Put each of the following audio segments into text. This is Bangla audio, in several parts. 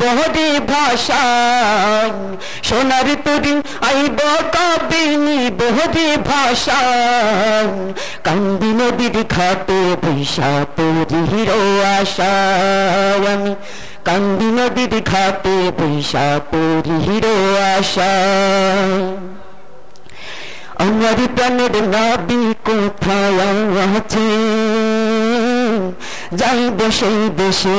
বহরি ভাষা। সোনার তুরি আইব কবিনি বহরি ভাষা। কান্দি নদীর ঘাটে বৈশা তোরি হিরো আশা। আমি কান্দি নদীর ঘাটে বৈশা তোরি হিরো আশা। আমার প্রাণের নাবি কোথায় আছে? যাইব সেই দেশে।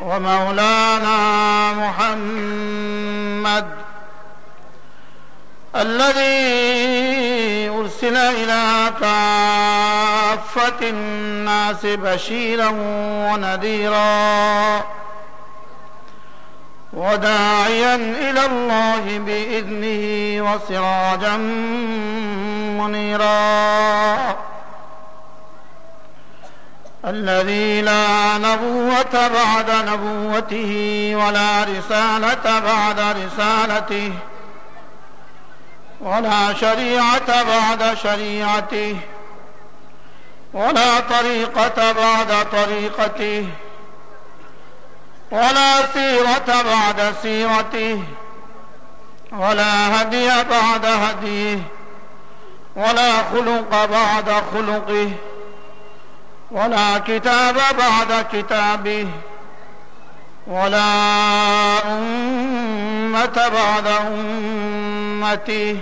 ومولانا محمد الذي أرسل إلى كافة الناس بشيرا ونذيرا وداعيا إلى الله بإذنه وسراجا منيرا الذي لا نبوة بعد نبوته ولا رسالة بعد رسالته ولا شريعة بعد شريعته ولا طريقة بعد طريقته ولا سيرة بعد سيرته ولا هدي بعد هديه ولا خلق بعد خلقه ولا كتاب بعد كتابه ولا أمة بعد أمته.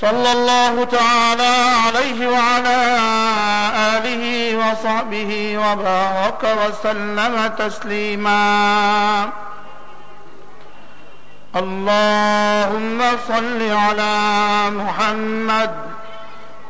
صلى الله تعالى عليه وعلى آله وصحبه وبارك وسلم تسليما. اللهم صل على محمد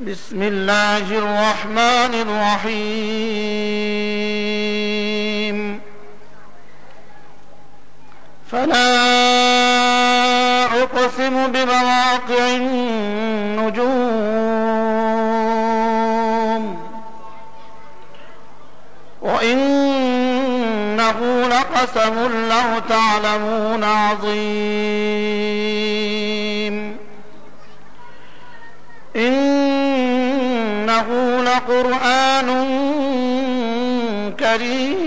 بسم الله الرحمن الرحيم. فلا أقسم بمواقع النجوم. وإنه لقسم لو تعلمون عظيم. لقرآن كريم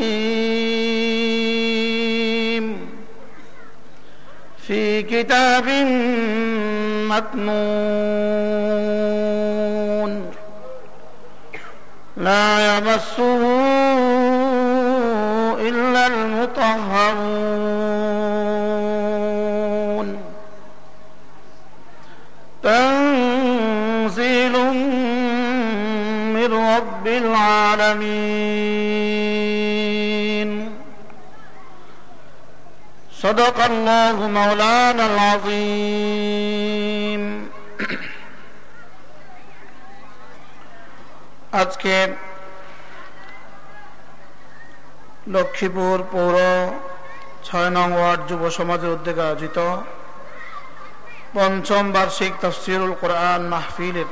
في كتاب مكنون. যুব সমাজের উদ্যোগে আয়োজিত পঞ্চম বার্ষিক তফসিরুল কোরআন মাহফিলের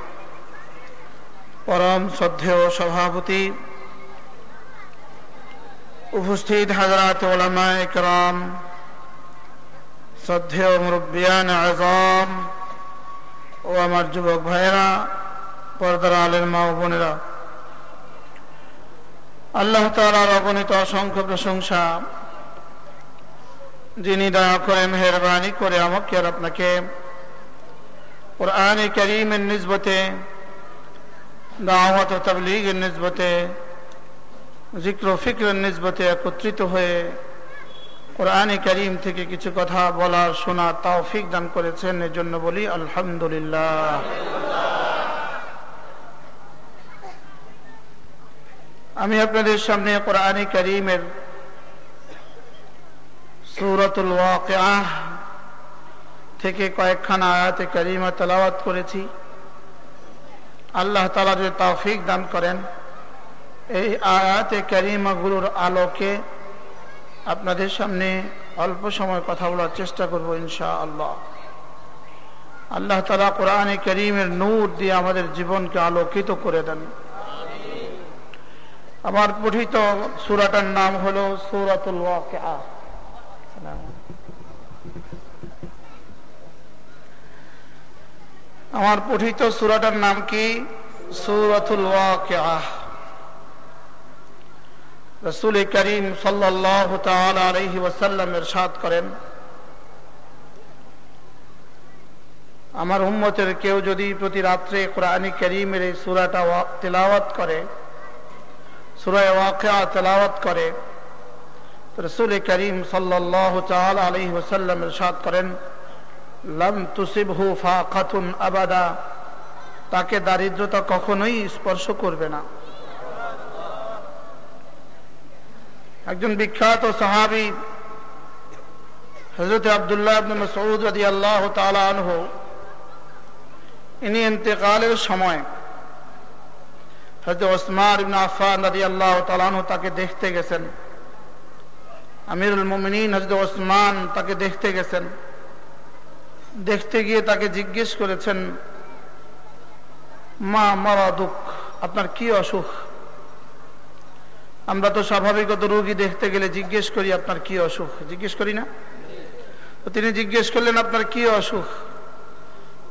পরম শ্রদ্ধেয় সভাপতি উপস্থিত হাজরাত ওলামা একরাম শ্রদ্ধেয় মুরব্বিয়ান আজম ও আমার যুবক ভাইয়েরা, পর্দার আলের মা বোনেরা, আল্লাহ তালার অগণিত অসংখ্য প্রশংসা যিনি দয়া করে মেহরবানি করে আমাকে আর আপনাকে কোরআন করিমের নিজবতে দাওয়াত ও তবলিগের নিজবতে জিক্র ফিক্রের নিজবতে একত্রিত হয়ে কোরআন করিম থেকে কিছু কথা বলার শোনার তাওফিক দান করেছেন এর জন্য বলি আলহামদুলিল্লাহ। আমি আপনাদের সামনে কোরআন করিমের সুরতুল ওয়াকিআহ থেকে কয়েকখানা আয়াতে করিমা তেলাওয়াত করেছি। আল্লাহ তালা যে তৌফিক দান করেন, এই আয়াতে করিমাগুলোর আলোকে আপনাদের সামনে অল্প সময় কথা বলার চেষ্টা করব ইনশা আল্লাহ আল্লাহ তালা কোরআনে করিমের নূর দিয়ে আমাদের জীবনকে আলোকিত করে দেন। আমার পঠিত সুরাটার নাম হলো সুরাতুল ওয়াকিআহ আমার পঠিত সুরাটার নাম কি? সুরাতুল রসুল করিম সাল্লাহ আলহি ওয়াসাল্লাম এরশাদ করেন, আমার উম্মতের কেউ যদি প্রতি রাত্রে কোরআনী করিমের এই সুরাটা তেলাওয়াত করে, সুরায় ওয়াকিয়া তেলাওয়াত করে, রসুল করিম সাল্লাহ আলহি ওসাল্লাম এরশাদ করেন তাকে দারিদ্রতা কখনোই স্পর্শ করবে না। একজন বিখ্যাত সাহাবি হজরত আবদুল্লাহ সৌদ রাদি আল্লাহ তালাহ ইনি ইন্তেকালের সময় হজরত ওসমান ইবন আফান রাদি আল্লাহ তালাহ তাকে দেখতে গেছেন। আমিরুল মোমিনিন হজরত ওসমান তাকে দেখতে গেছেন। দেখতে গিয়ে তাকে জিজ্ঞেস করেছেন, মা মারা দুঃখ, আপনার কি অসুখ? আমরা তো স্বাভাবিকত রোগী দেখতে গেলে জিজ্ঞেস করি, আপনার কি অসুখ? জিজ্ঞেস করি না। তো তিনি জিজ্ঞেস করলেন, আপনার কি অসুখ?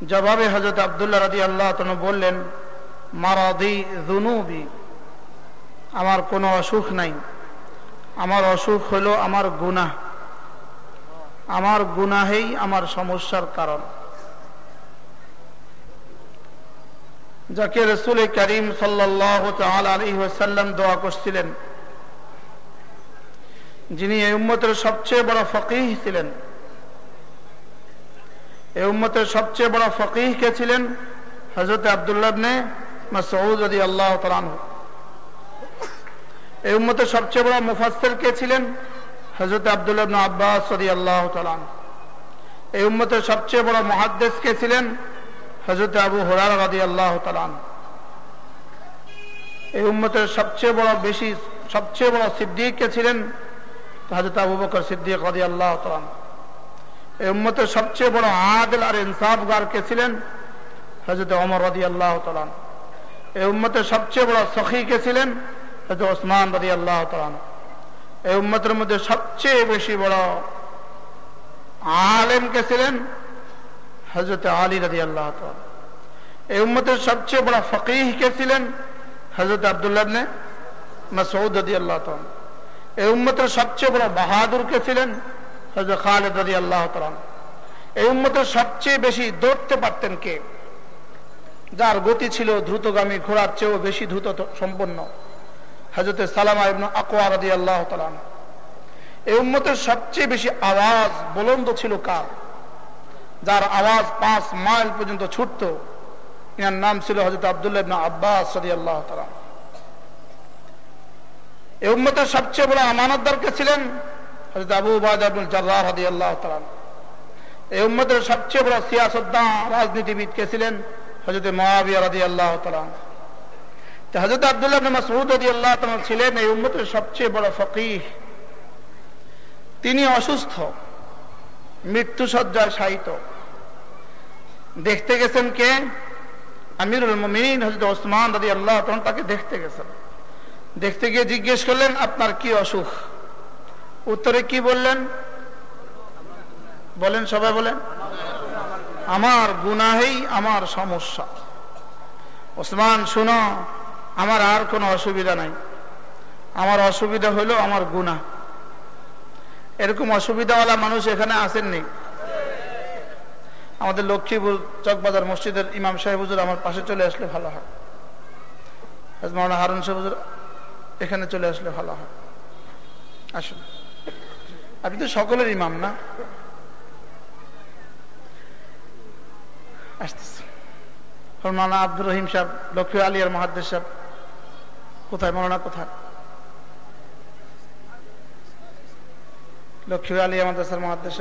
জবাবে হজরত আবদুল্লাহ রাজি আল্লাহ বললেন, মারাদি জুনুবি আমার কোনো অসুখ নাই। আমার অসুখ হলো আমার গুনাহ। আমার গুনাহেই আমার সমস্যার কারণ। যাকে রসুল করিম সাল্লাম দোয়া করছিলেন, যিনি এই উম্মতের সবচেয়ে বড় ফকিহ ছিলেন, এই উম্মতের সবচেয়ে বড় ফকিহ কে ছিলেন? হজরত আবদুল্লাবনে মাসউদ আল্লাহ এই উম্মতের সবচেয়ে বড় মুফাসের কে ছিলেন? হজরত আবদুল্লাহ আব্বাস আল্লাহ এই উম্মতের সবচেয়ে বড় মহাদ্দেশ কে ছিলেন? হজরত আবু হরার রাদি আল্লাহ তালান এই উম্মতের সবচেয়ে বড় বেশি, সবচেয়ে বড় সিদ্দিক কে ছিলেন? হজরত আবু বকর সিদ্দিক রাদি আল্লাহ তালান এই উম্মতের সবচেয়ে বড় আদল আর ইনসাফগার কে ছিলেন? হজরত অমর রাদি আল্লাহ তালান এই উম্মতের সবচেয়ে বড় সখী কে ছিলেন? হজরত ওসমান রাদি আল্লাহ তালান এই উম্মতের মধ্যে সবচেয়ে বেশি বড় আলেম কে ছিলেন? হজরত আলী রাজি আল্লাহ এই উম্মতের সবচেয়ে বড় ফকিহ কে ছিলেন? হজরত আবদুল্লাহ নে মাসউদ রদি আল্লাহ এই উম্মতের সবচেয়ে বড় বাহাদুর কে ছিলেন? হজরত খালেদ রদি আল্লাহ এই উম্মতের সবচেয়ে বেশি দৌড়তে পারতেন কে? যার গতি ছিল দ্রুতগামী, ঘোড়ার চেয়েও বেশি দ্রুত সম্পন্ন। হজরত সালামা ইবনু আকোয়া রদি আল্লাহ এই উম্মতের সবচেয়ে বেশি আওয়াজ বলন্দ ছিল কার? যার আওয়াজ পাঁচ মাইল পর্যন্ত ছুটত। ইনার নাম ছিল হজরত আবদুল্লাহ ইবনা আব্বাস সদি আল্লাহ এই উম্মতের সবচেয়ে বড় আমানতদার কে ছিলেন? হজরত আবু বাদ আব্দুল জাল্লাহ হদি আল্লাহ এই উম্মতের সবচেয়ে বড় সিয়াসদ্দান রাজনীতিবিদ কে ছিলেন? হজরত মহাবিয়া রাদি আল্লাহ হজরত আবদুল্লাহ ছিলেন এই উম্মতের সবচেয়ে বড় তিনি অসুস্থ মৃত্যু সজ্জায় শায়িত। দেখতে গেছেন কে? আমিরুল মমিন হজরত ওসমান রাদি আল্লাহ তখন তাকে দেখতে গেছেন। দেখতে গিয়ে জিজ্ঞেস করলেন, আপনার কি অসুখ? উত্তরে কি বললেন? বলেন, সবাই বলেন, আমার গুনাহেই আমার সমস্যা। ওসমান, শুনো আমার আর কোনো অসুবিধা নাই। আমার অসুবিধা হলো আমার গুনাহ এরকম অসুবিধাওয়ালা মানুষ এখানে আসেননি। আমাদের লক্ষ্মীপুর চকবাজার মসজিদের ইমাম সাহেব আমার পাশে চলে আসলে ভালো হয়। মাওলানা হারুন সাহেব এখানে চলে আসলে ভালো হয়। আসুন। আপনি তো সকলের ইমাম না? আসতেছে। মাওলানা আব্দুর রহিম সাহেব, লক্ষ্মী আলিয়ার মহাদ্দেশ সাহেব। কোথায় মাওলানা কোথায়? লক্ষ্মী আলী মাদ্রাসার মহাদেশ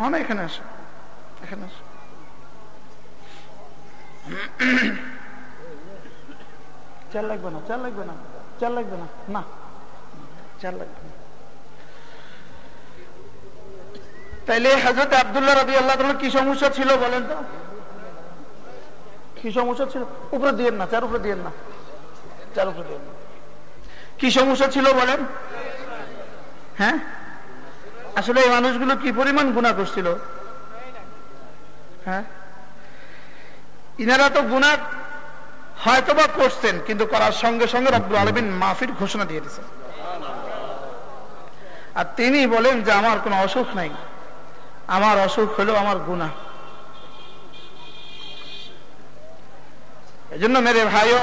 মানে এখানে আসো। এখানে আসো। চাল লাগবে না, চাল লাগবে না, চাল লাগবে না না। চাল লাগবে না। তাইলে হাজরত আবদুল্লাহ রবি আল্লাহ কি সমস্যা ছিল বলেন তো? কি সমস্যা ছিল? উপরে দিয়ে না, চার উপরে দিয়ে না। চার উপরে দিয়ে না। কি সমস্যা ছিল বলেন? হ্যাঁ? আসলে এই মানুষগুলো কি পরিমাণ গুণা করছিল? হ্যাঁ? ইনারা তো গুণা হয়তোবা করছেন, কিন্তু করার সঙ্গে সঙ্গে রব্বুল আলমিন মাফির ঘোষণা দিয়ে দিচ্ছেন আর তিনি বলেন যে আমার কোনো অসুখ নাই। আমার অসুখ হলো আমার গুণা এই জন্য মেরে ভাইও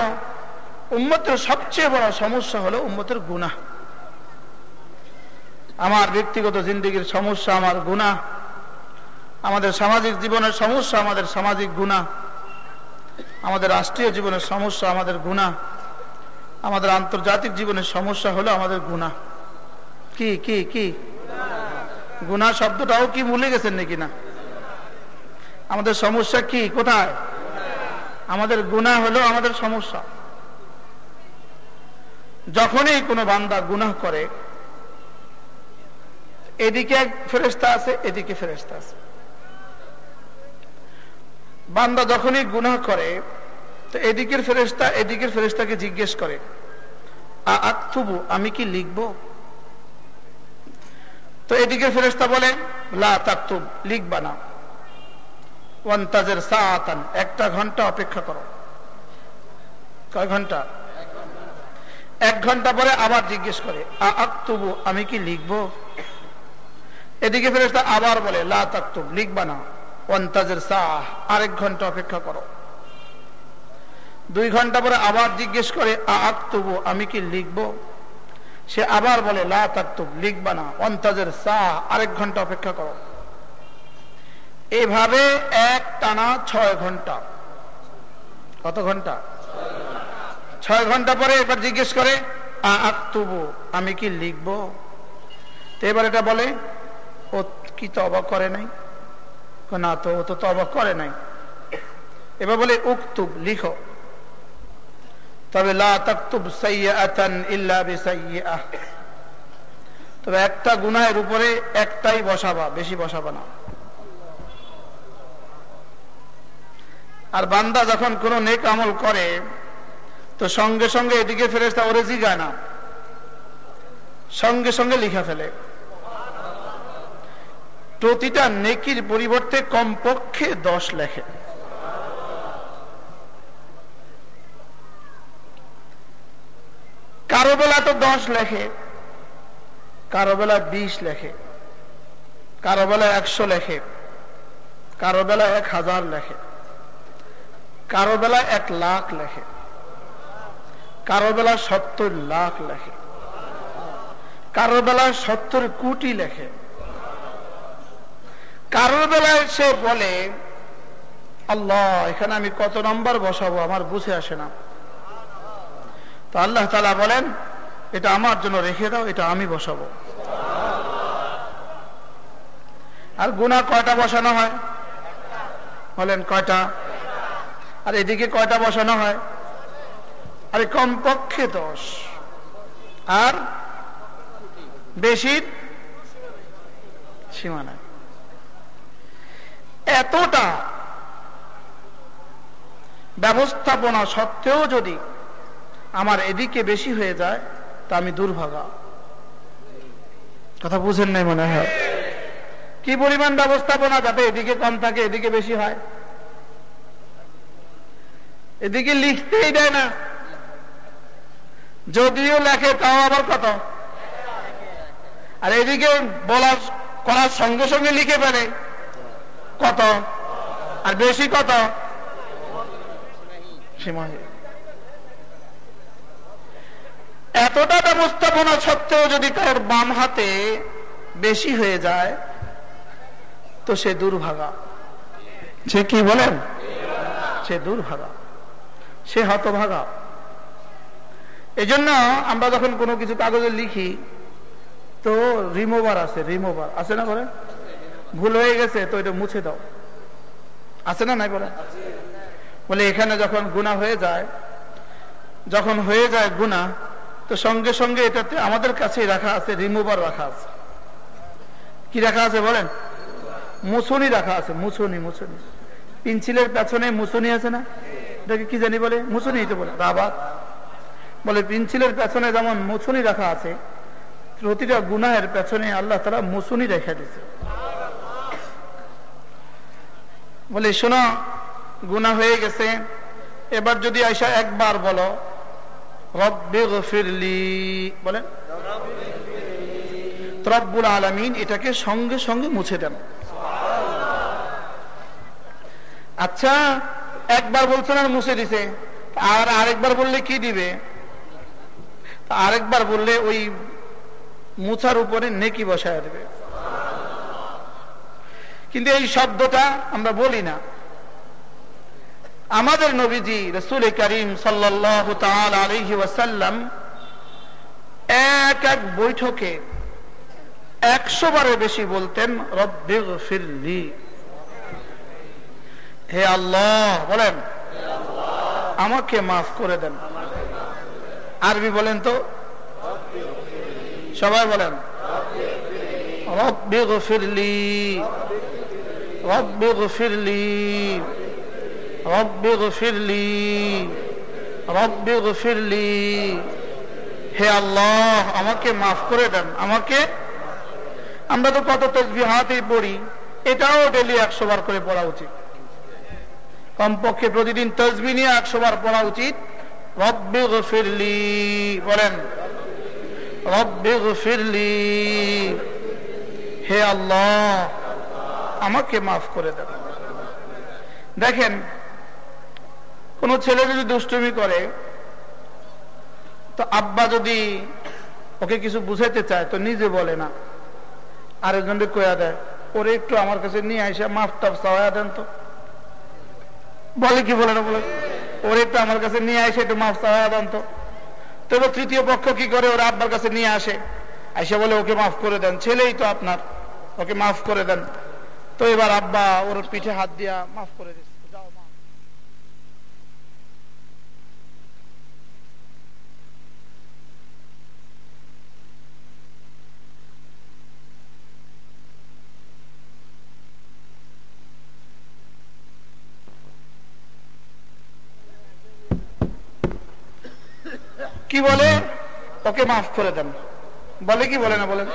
উম্মতের সবচেয়ে বড় সমস্যা হলো উম্মতের গুণা আমার ব্যক্তিগত জিন্দগির সমস্যা, আমার গুণা আমাদের সামাজিক জীবনের সমস্যা, আমাদের সামাজিক গুণা আমাদের রাষ্ট্রীয় জীবনের সমস্যা, আমাদের গুণা আমাদের আন্তর্জাতিক জীবনের সমস্যা হলো আমাদের গুণা কি কি কি? গুণা শব্দটাও কি ভুলে গেছেন নাকি না? আমাদের সমস্যা কি? কোথায়? আমাদের গুণা হলো আমাদের সমস্যা। যখনই কোনো বান্দা গুনাহ করে, এদিকে এক ফেরেস্তা আছে, এদিকে ফেরেস্তা আছে। বান্দা যখনই গুনাহ করে, তো এদিকের ফেরেস্তা এদিকের ফেরেস্তাকে জিজ্ঞেস করে আক্তুবু আমি কি লিখব? তো এদিকের ফেরেস্তা বলে, লা তাক্তুব, লিখবা না। ওয়ান্তাজের সাআতান, একটা ঘণ্টা অপেক্ষা করো। কয় ঘণ্টা? এক ঘণ্টা পরে আবার জিজ্ঞেস করে আক্তুবু, আমি কি লিখব? এদিকে ফেরেস্তা আবার বলে, লা তাক্তুব, লিখবা না। ওয়ান্তাজের সাহ আরেক ঘণ্টা অপেক্ষা করো। দুই ঘণ্টা পরে আবার জিজ্ঞেস করে আক্তুবু, আমি কি লিখব? সে আবার বলে, লা তাক্তুব, লিখবা না। অন্তাজের সাহ আরেক ঘণ্টা অপেক্ষা করো। এভাবে এক টানা ছয় ঘণ্টা। কত ঘণ্টা? ছয় ঘণ্টা পরে এবার জিজ্ঞেস করে আক্তুবু, আমি কি লিখব? তো এবার এটা বলে, ও কি তবা করে নাই? না তো, ও তো তবা করে নাই। এবার বলে, উক্তুব, লিখো। তবে, লা তাকতুব সাইয়াতান ইল্লা বিসাইয়্যাহ। তবে একটা গুনাহের উপরে একটাই বসাবা, বেশি বসাবা না। আর বান্দা যখন কোনো নেক আমল করে, তো সঙ্গে সঙ্গে এদিকে ফেরেস্তা ওরে জিগায় না। সঙ্গে সঙ্গে লিখা ফেলে। প্রতিটা নেকির পরিবর্তে কমপক্ষে দশ লেখে। কারও বেলা তো দশ লেখে, কারও বেলা বিশ লেখে, কারও বেলা একশো লেখে, কারও বেলা এক হাজার লেখে। কারও বেলা এক লাখ লেখে। কারও বেলা সত্তর লাখ লেখে। কারও বেলা সত্তর কোটি লেখে। কারোর বেলায় সে বলে, আল্লাহ, এখানে আমি কত নম্বর বসাবো? আমার বুঝে আসে না। তো আল্লাহ তালা বলেন, এটা আমার জন্য রেখে দাও, এটা আমি বসাবো। আর গুণা কয়টা বসানো হয়? বলেন কয়টা? আর এদিকে কয়টা বসানো হয়? আরে কমপক্ষে দশ। আর বেশির সীমানায় এতটা ব্যবস্থাপনা সত্ত্বেও যদি আমার এদিকে বেশি হয়ে যায়, তা আমি দুর্ভাগা। কথা বুঝেন নাই মনে হয়? কি পরিমাণ ব্যবস্থাপনা যাতে এদিকে কম থাকে, এদিকে বেশি হয়? এদিকে লিখতেই দেয় না। যদিও লেখে, তাও আবার কত? আর এদিকে বলার, করার সঙ্গে সঙ্গে লিখে ফেলে। কত? আর বেশি কত? এতটা ব্যবস্থাপনা সত্ত্বেও যদি কারোর বাম হাতে বেশি হয়ে যায়, তো সে দুর্ভাগা। সে কি বলেন? সে দুর্ভাগা। সে হতভাগা এই জন্য আমরা যখন কোনো কিছু কাগজে লিখি, তো রিমোভার আছে রিমোভার আছে না করে ভুল হয়ে গেছে, তো এটা মুছে দাও। আছে না নাই বলে বলে এখানে যখন গুণা হয়ে যায়, যখন হয়ে যায় গুণা, তো সঙ্গে সঙ্গে এটাতে আমাদের কাছে রাখা আছে রিমুভার রাখা আছে। কি রাখা আছে বলেন? মুছুনি রাখা আছে, মুছুনি মুছুনি। পিনছিলের পেছনে মুছুনি আছে না? এটাকে কি জানি বলে? মুছুনি এটা বলে। রাবাত বলে পিনছিলের পেছনে যেমন মুছুনি রাখা আছে, প্রতিটা গুনাহের পেছনে আল্লাহ তারা মুছুনি রেখে দিছে বলে, শোনো গুণা হয়ে গেছে। এবার যদি আইসা একবার বলো, রব্বে গফিরলি। বলেন রব্বুল আলমিন এটাকে সঙ্গে সঙ্গে মুছে দেন। আচ্ছা একবার বলছেন আর মুছে দিছে। আর আরেকবার বললে কি দিবে? আরেকবার বললে ওই মুছার উপরে নেকি বসায় দেবে। কিন্তু এই শব্দটা আমরা বলি না। আমাদের নবীজি রসুল করিম ওয়াসাল্লাম এক এক বৈঠকে একশো বারে বেশি বলতেন রব্বে ফিরলি হে আল্লাহ, বলেন। আমাকে মাফ করে দেন। আরবি বলেন তো? সবাই বলেন। হে আল্লাহ, আমাকে মাফ করে দেন। আমাকে? আমরা তো কত তসবি হাতেই পড়ি। এটাও ডেলি একশো বার করে পড়া উচিত। কমপক্ষে প্রতিদিন তসবি নিয়ে একশো বার পড়া উচিত। রব্বে বলেন। রব্বে হে আল্লাহ, আমাকে মাফ করে দেন। দেখেন, কোন ছেলে যদি দুষ্টুমি করে, তো আব্বা যদি ওকে কিছু বুঝাইতে চায়, তো নিজে বলে না। আরেকজনকে কয়া দেয়, ওরে একটু আমার কাছে নিয়ে আসে মাফ টাফ চাওয়া দেন তো। বলে কি বলে না বলে? ওর একটু আমার কাছে নিয়ে আসে, একটু মাফ চাওয়া তো। তবে তৃতীয় পক্ষ কি করে? ওরা আব্বার কাছে নিয়ে আসে। আইসা বলে, ওকে মাফ করে দেন, ছেলেই তো আপনার। ওকে মাফ করে দেন। তো এবার আব্বা ওর পিঠে হাত দিয়া মাফ করে দিচ্ছে যাও মা কি বলে? ওকে মাফ করে দেন। বলে কি বলে না বলেন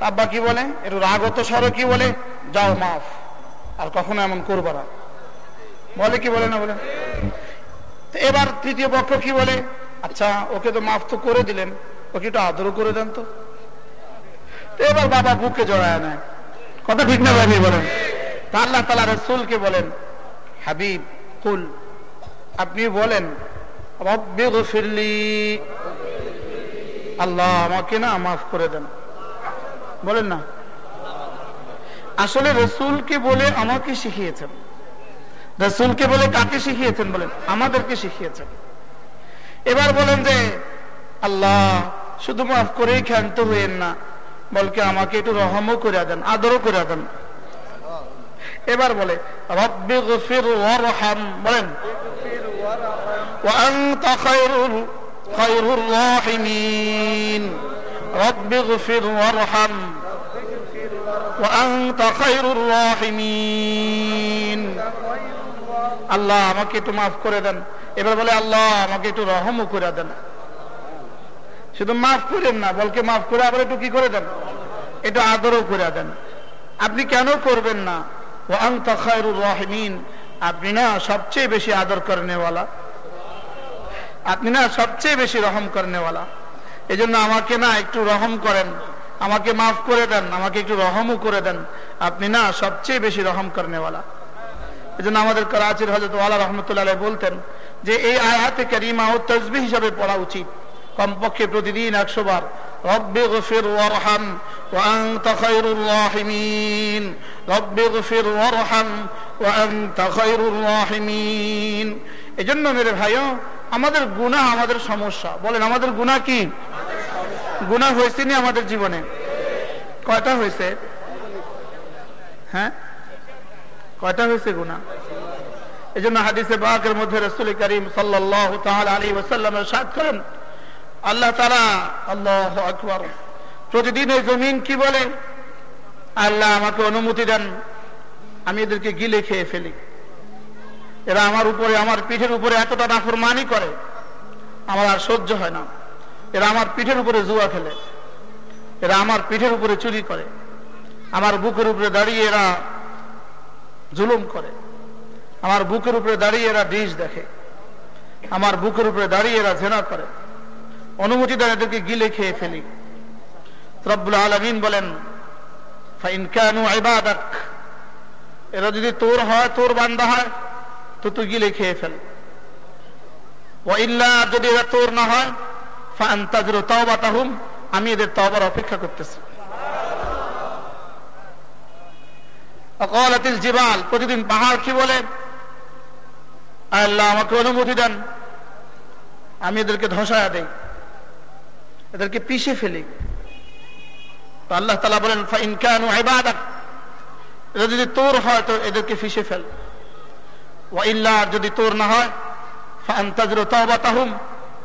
আব্বা কি বলে? একটু রাগত স্বর কি বলে? যাও, মাফ। আর কখনো এমন করব না। বলে কি বলে না বলে? এবার তৃতীয় পক্ষ কি বলে? আচ্ছা ওকে তো মাফ তো করে দিলেন। ওকে একটু আদরও করে দেন তো। এবার বাবা বুকে জড়ায় নেয়। কথা ঠিক না ভাবি বলেন। তা আল্লাহ তালা রসুলকে বলেন, হাবিব, কুল আপনি বলেন আল্লাহ আমাকে না মাফ করে দেন। বলেন না। আসলে রসুলকে বলে আমাকে শিখিয়েছেন। রসুলকে বলে কাকে শিখিয়েছেন বলেন? আমাদেরকে শিখিয়েছেন। এবার বলেন যে, আল্লাহ শুধু মাফ করেই ক্ষান্ত হইয়েন না, বলকে আমাকে একটু রহমও করে দেন, আদরও করে দেন। এবার বলে, রব্বি গফির বলেন। وأنت خير خير الراحمين رب اغفر وارحم وأنت خير الراحمين আল্লাহ আমাকে একটু মাফ করে দেন এবার বলে আল্লাহ আমাকে একটু রহমও করে দেন শুধু মাফ করেন না বলকে মাফ করে আবার একটু কি করে দেন একটু আদরও করে দেন আপনি কেন করবেন না ও আংতা খায়রুর রহমিন আপনি না সবচেয়ে বেশি আদর করেনেওয়ালা আপনি না সবচেয়ে বেশি রহম করেনেওয়ালা এই জন্য আমাকে না একটু রহম করেন আমাকে মাফ করে দেন আমাকে একটু রহমও করে দেন আপনি না সবচেয়ে বেশি রহম করেনেওয়ালা এই জন্য আমাদের করাচির হজরত ওয়ালা রহমতুল্লাহ বলতেন যে এই আয়াতে কারিমা ও তসবি হিসাবে পড়া উচিত কমপক্ষে প্রতিদিন একশো বার রব্বে গফির ওয়ারহাম وأنت خير الراحمين رب اغفر وارحم وأنت خير الراحمين এজন্য মেরে ভাইও আমাদের গুনাহ আমাদের সমস্যা। বলেন, আমাদের গুনাহ কি? গুনাহ হয়েছে নি আমাদের জীবনে? কয়টা হয়েছে? হ্যাঁ? কয়টা হয়েছে গুনাহ এই জন্য হাদিসে বাকের মধ্যে রসুল করিম সাল্লাহ আলী ওসাল্লামের সাত করেন, আল্লাহ তারা আল্লাহ আকবর। প্রতিদিন এই জমিন কি বলে? আল্লাহ আমাকে অনুমতি দেন, আমি এদেরকে গিলে খেয়ে ফেলি। এরা আমার উপরে, আমার পিঠের উপরে এতটা নাফরমানি করে, আমার আর সহ্য হয় না। এরা আমার পিঠের উপরে জুয়া খেলে, এরা আমার পিঠের উপরে চুরি করে, আমার বুকের উপরে দাঁড়িয়ে এরা জুলুম করে, আমার বুকের উপরে দাঁড়িয়ে এরা ডিশ দেখে, আমার বুকের উপরে দাঁড়িয়ে এরা জেনা করে, অনুমতি দেন এদেরকে গিলে খেয়ে ফেলি। রব্বুল আলমিন বলেন এরা যদি তোর হয়, তোর বান্দা হয় তো তুই গিলে খেয়ে ফেল। ইল্লা যদি এরা তোর না হয় আমি এদের তবার অপেক্ষা করতেছি। অকলাতিল জিবাল, প্রতিদিন পাহাড় কি বলে? আল্লাহ আমাকে অনুমতি দেন, আমি এদেরকে ধসায়া দেই। এদেরকে পিষে ফেলি। আল্লাহ তালা বলেন ইনকানু ইবাদাক এটা যদি তোর হয়, তো এদেরকে ফিসে ফেল। ইল্লা যদি তোর না হয়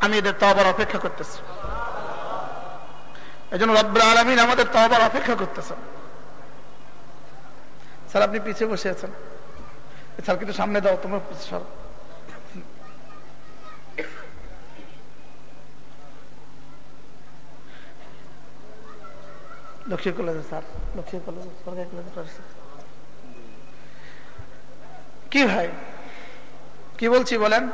আমি এদের তবার অপেক্ষা করতেছি। এই জন্য রব্বুল আলমিন আমাদের তবার অপেক্ষা করতেছেন। স্যার, আপনি পিছিয়ে বসে আছেন। স্যার, কিন্তু সামনে দাও, তোমার সর। লক্ষ্মী কলেজে, স্যার। লক্ষ্মী কলেজে কি ভাই? কি বলছি বলেন?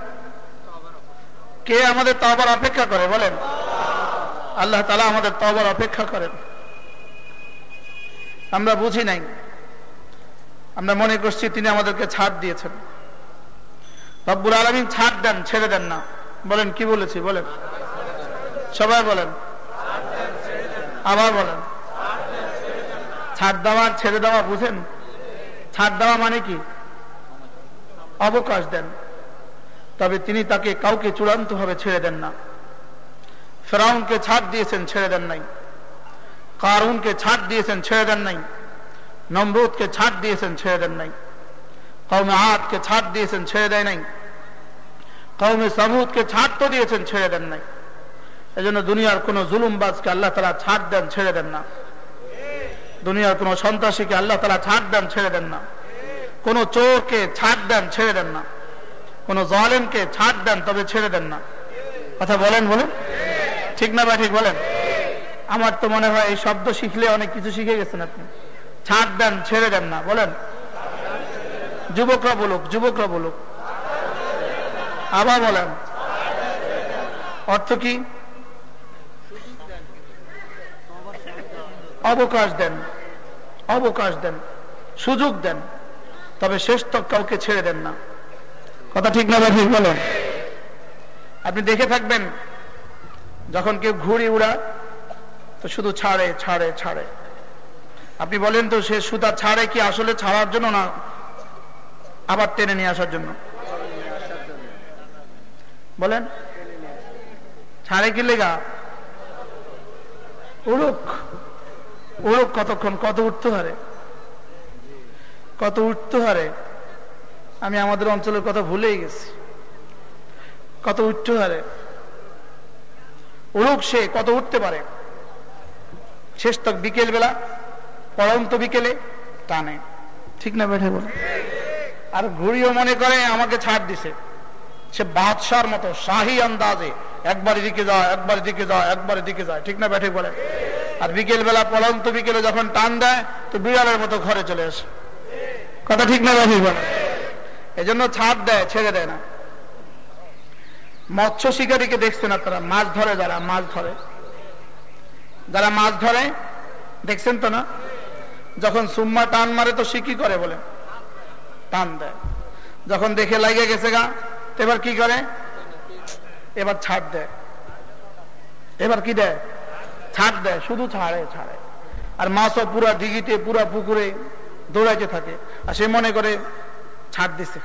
কে আমাদের তবার অপেক্ষা করে বলেন? আল্লাহ তালা আমাদের তবার অপেক্ষা করেন। আমরা বুঝি নাই। আমরা মনে করছি তিনি আমাদেরকে ছাড় দিয়েছেন। রব্বুল আলমিন ছাড় দেন, ছেড়ে দেন না। বলেন, কি বলেছি বলেন? সবাই বলেন। আবার বলেন। ছাড় দেওয়া ছেড়ে দেওয়া বুঝেন? ছাড় দেওয়া মানে কি? অবকাশ দেন। তবে তিনি তাকে কাউকে চূড়ান্ত ভাবে ছেড়ে দেন না। ফেরাউনকে ছাড় দিয়েছেন, ছেড়ে দেন নাই। কারুনকে ছাড় দিয়েছেন, ছেড়ে দেন নাই। নমরুদকে ছাড় দিয়েছেন, ছেড়ে দেন নাই। কৌমে আদকে ছাড় দিয়েছেন, ছেড়ে দেয় নাই। কৌমে সামুদকে ছাড় তো দিয়েছেন, ছেড়ে দেন নাই। এজন্য দুনিয়ার কোন জুলুমবাজকে আল্লাহ তালা ছাড় দেন, ছেড়ে দেন না। দুনিয়ার কোন সন্ত্রাসীকে আল্লাহ তালা ছাড় দেন, ছেড়ে দেন না। কোন চোরকে ছাড় দেন, ছেড়ে দেন না। কোন জলেমকে ছাড় দেন, তবে ছেড়ে দেন না। কথা বলেন বলেন। ঠিক না ঠিক বলেন। আমার তো মনে হয় এই শব্দ শিখলে অনেক কিছু শিখে গেছেন আপনি। ছাড় দেন, ছেড়ে দেন না, বলেন। যুবকরা বলুক যুবকরা বলুক। আবার বলেন। অর্থ কি? অবকাশ দেন। অবকাশ দেন। সুযোগ দেন। তবে শেষ তক কাউকে ছেড়ে দেন না। কথা ঠিক না ঠিক বলেন আপনি দেখে থাকবেন, যখন কেউ ঘুড়ি উড়া তো শুধু ছাড়ে ছাড়ে ছাড়ে। আপনি বলেন তো, সে সুতা ছাড়ে কি আসলে ছাড়ার জন্য না আবার টেনে নিয়ে আসার জন্য? বলেন, ছাড়ে কি লেগা? উড়ুক উড়ুক কতক্ষণ, কত উঠতে হারে কত উঠতে হারে আমি আমাদের অঞ্চলের কথা ভুলেই গেছি। কত উঠতে হারে। উড়ুক সে কত উঠতে পারে। শেষ তক বিকেল বেলা পড়ন্ত বিকেলে টানে। ঠিক না বেঠে বলে? আর ঘুড়িও মনে করে, আমাকে ছাড় দিছে। সে বাদশার মতো শাহী আন্দাজে একবার এদিকে যায়, একবার এদিকে যায়, একবার এদিকে যায়। ঠিক না বেঠে বলে? আর বিকেল বেলা পলন্ত বিকেলে যখন টান দেয়, তো বিড়ালের মতো ঘরে চলে আসে। কথা ঠিক না বেঠে বলে? এজন্য ছাড় দেয়, ছেড়ে দেয় না। মৎস্য শিকারীকে দেখছেন আপনারা, মাছ ধরে যারা, মাছ ধরে। যারা মাছ ধরে, দেখছেন তো না? যখন সুম্মা টান মারে তো সে কি করে বলে? টান দেয়। যখন দেখে লাগে গেছে গা এবার কি করে? এবার ছাড় দেয়। এবার কি দেয়? ছাড় দেয়, শুধু ছাড়ে ছাড়ে। আর মাছও পুরা দিঘিতে পুরা পুকুরে দৌড়াইতে থাকে। আর সে মনে করে ছাড় দিছে।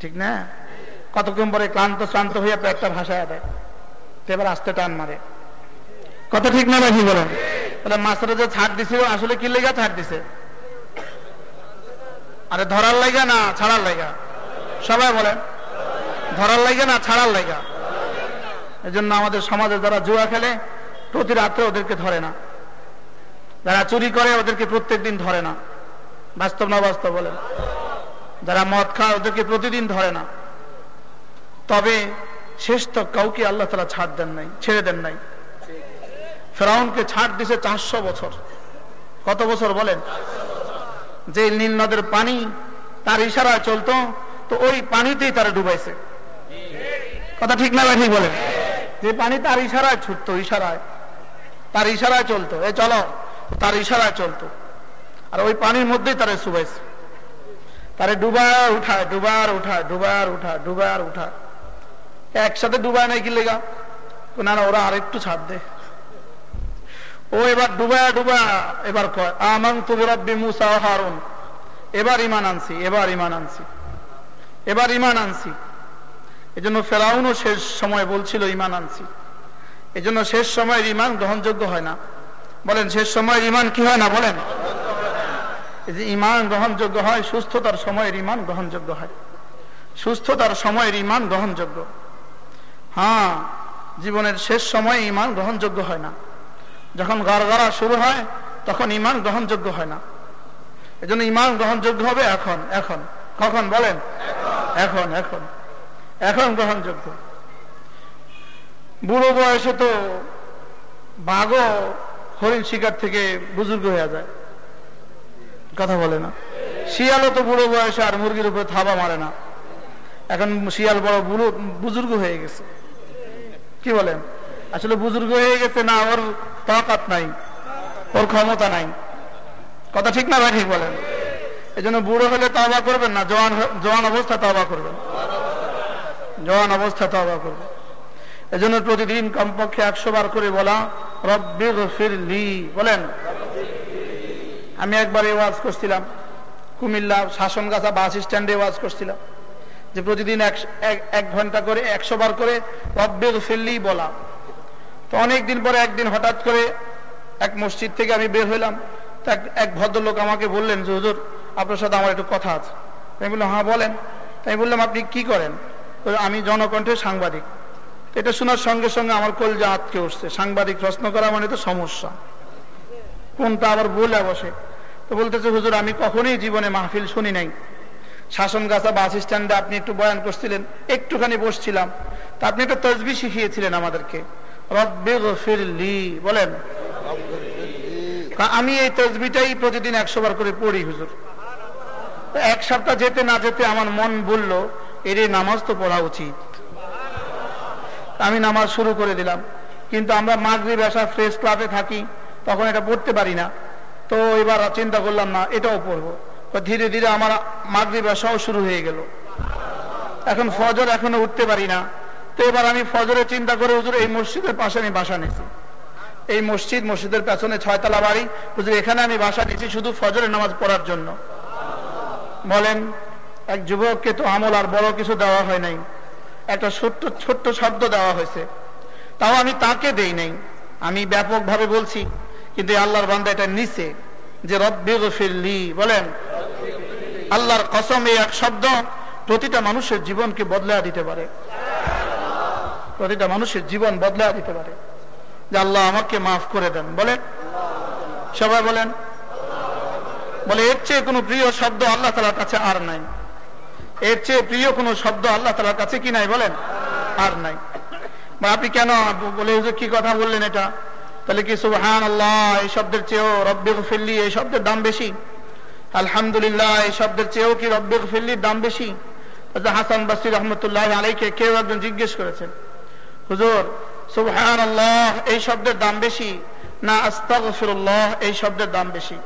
ঠিক না? কতক্ষণ পরে ক্লান্ত শ্রান্ত হয়ে পেটটা ভাসায় দেয়। এবার আস্তে টান মারে। কত ঠিক না ভাই বলেন তাহলে মাছটা যে ছাড় দিছিল, আসলে কি লেগা ছাড় দিছে? আরে, ধরার লাইগা না, ছাড়ার লাইগা সবাই বলেন ধরার লাইগা না, ছাড়ার লাইগা এই জন্য আমাদের সমাজে যারা জুয়া খেলে, প্রতি রাত্রে ওদেরকে ধরে না। যারা চুরি করে, ওদেরকে প্রত্যেক দিন ধরে না। বাস্তব না বাস্তব বলেন। যারা মদ খায়, ওদেরকে প্রতিদিন ধরে না। তবে শেষ তো কাউকে আল্লাহ তারা ছাড় দেন নাই, ছেড়ে দেন নাই। ফেরাউনকে ছাড় দিছে চারশো বছর। কত বছর বলেন? যে নীল নদের পানি তার ইশারায় চলতো, তো ওই পানিতেই তারা ডুবাইছে। কথা ঠিক না ঠিক বলেন? যে পানি তার ইশারায় ছুটতো, ইশারায়। তার ইশারায় চলতো। এ চলো, তার ইশারায় চলতো। আর ওই পানির মধ্যেই তারা শুবাইছে। তারে ডুবার উঠায় ডুবার উঠায় ডুবার উঠায় ডুবার উঠায়। একসাথে ডুবায় নাই কি লেগা? না না ওরা আরেকটু ছাড় দে। ও এবার ডুবা ডুবা এবার কয় আমন তুবরব্বি মুসা হারুন। এবার ইমান আনছি, এবার ইমান আনছি, এবার ইমান আনছি। এজন্য ফেরাউনও শেষ সময় বলছিল ইমান আনছি। এজন্য শেষ সময়ের ইমান গ্রহণযোগ্য হয় না। বলেন, শেষ সময়ের ইমান কি হয় না বলেন? যে ইমান গ্রহণযোগ্য হয়, সুস্থতার সময়ের ইমান গ্রহণযোগ্য হয়। সুস্থতার সময়ের ইমান গ্রহণযোগ্য। হ্যাঁ জীবনের শেষ সময়ে ইমান গ্রহণযোগ্য হয় না। যখন গড়গড়া শুরু হয়, তখন ইমান গ্রহণযোগ্য হয় না। এজন্য ইমান গ্রহণযোগ্য হবে এখন এখন। কখন বলেন? এখন এখন। এখন গ্রহণযোগ্য। বুড়ো বয়সে তো বাঘও হরিণ শিকার থেকে বুজুর্গ হয়ে যায়। কথা বলে না। শিয়ালও তো বুড়ো বয়সে আর মুরগির উপরে থাবা মারে না। এখন শিয়াল বড় বুড়ো, বুজুর্গ হয়ে গেছে। কি বলেন আসলে বুজুর্গ হয়ে গেছে না, ওর তাকাত নাই, ওর ক্ষমতা নাই। কথা ঠিক না ঠিক বলেন? এই জন্য বুড়ো হলে তাওবা করবেন না, জওয়ান জওয়ান অবস্থা তাওবা করবেন। জওয়ান অবস্থা তাওবা করবেন। এই জন্য প্রতিদিন কমপক্ষে একশো বার করে বলা রব্বির ফিরলি বলেন। আমি একবার এই ওয়াজ করছিলাম। কুমিল্লা শাসনগাছা বাস স্ট্যান্ডে ওয়াজ করছিলাম। যে প্রতিদিন এক ঘণ্টা করে, একশো বার করে রব্বির ফিরলি বলা। তো অনেকদিন পরে একদিন হঠাৎ করে এক মসজিদ থেকে আমি বের হইলাম এক ভদ্রলোক আমাকে বললেন, যে হুজুর, আপনার সাথে আমার একটু কথা আছে। আমি বললাম হ্যাঁ বলেন। তাই বললাম, আপনি কি করেন? আমি জনকণ্ঠের সাংবাদিক। এটা শোনার সঙ্গে সঙ্গে আমার কলজা আটকে উঠছে। সাংবাদিক প্রশ্ন করা মানে তো সমস্যা। কোনটা আবার বলে বসে। তো বলতেছে, হুজুর, আমি কখনোই জীবনে মাহফিল শুনি নাই। শাসন গাছা বাস স্ট্যান্ডে আপনি একটু বয়ান করছিলেন, একটুখানি বসছিলাম। তা আপনি একটা তসবি শিখিয়েছিলেন আমাদেরকে। বলেন। আমি এই তসবিটাই প্রতিদিন একশো বার করে পড়ি, হুজুর। এক সপ্তাহ যেতে না যেতে আমার মন বলল, এর, নামাজ তো পড়া উচিত। আমি নামাজ শুরু করে দিলাম। কিন্তু আমরা মাগরি বেসা ফ্রেশ ক্লাবে থাকি। তখন এটা পড়তে পারি না। তো এবার চিন্তা করলাম না, এটাও পড়ব। ধীরে ধীরে আমার মাগরি বেসাও শুরু হয়ে গেল। এখন ফজর এখনও উঠতে পারি না। তো এবার আমি ফজরে চিন্তা করে, হুজুর, এই মসজিদের পাশে আমি বাসা নিয়েছি এই মসজিদ, মসজিদের পেছনে ছয়তলা বাড়ি। হুজুর, এখানে আমি বাসা নিয়েছি শুধু ফজরের নামাজ পড়ার জন্য। বলেন, এক যুবককে তো আমল আর বড় কিছু দেওয়া হয় নাই। একটা ছোট্ট ছোট্ট শব্দ দেওয়া হয়েছে। তাও আমি তাকে দেই নাই। আমি ব্যাপকভাবে বলছি কিন্তু আল্লাহর বান্দা এটা নিচে যে, রব্বে গফিরলি বলেন। আল্লাহর কসম, এই এক শব্দ প্রতিটা মানুষের জীবনকে বদলে দিতে পারে। প্রতিটা মানুষের জীবন বদলে দিতে পারে। যে, আল্লাহ আমাকে মাফ করে দেন বলেন সবাই বলেন। বলে, এর চেয়ে কোনো প্রিয় শব্দ আল্লাহ তালার কাছে আর নাই। এর চেয়ে প্রিয় কোনো শব্দ আল্লাহ তালার কাছে কি নাই? বলেন। আর নাই। বা আপনি কেন বলে কি কথা বললেন এটা? তাহলে কি সুবহান আল্লাহ এই শব্দের চেয়েও রব্বে ফিল্লি এই শব্দের দাম বেশি? আলহামদুলিল্লাহ, এই শব্দের চেয়েও কি রব্বে ফিল্লির দাম বেশি? হাসান বাসির রহমতুল্লাহ আলাইকে কেউ একজন জিজ্ঞেস করেছেন, হুজুর সুবহান আল্লাহ এই শব্দের দাম বেশি না আস্তাগফিরুল্লাহ, এই শব্দের দাম বেশি?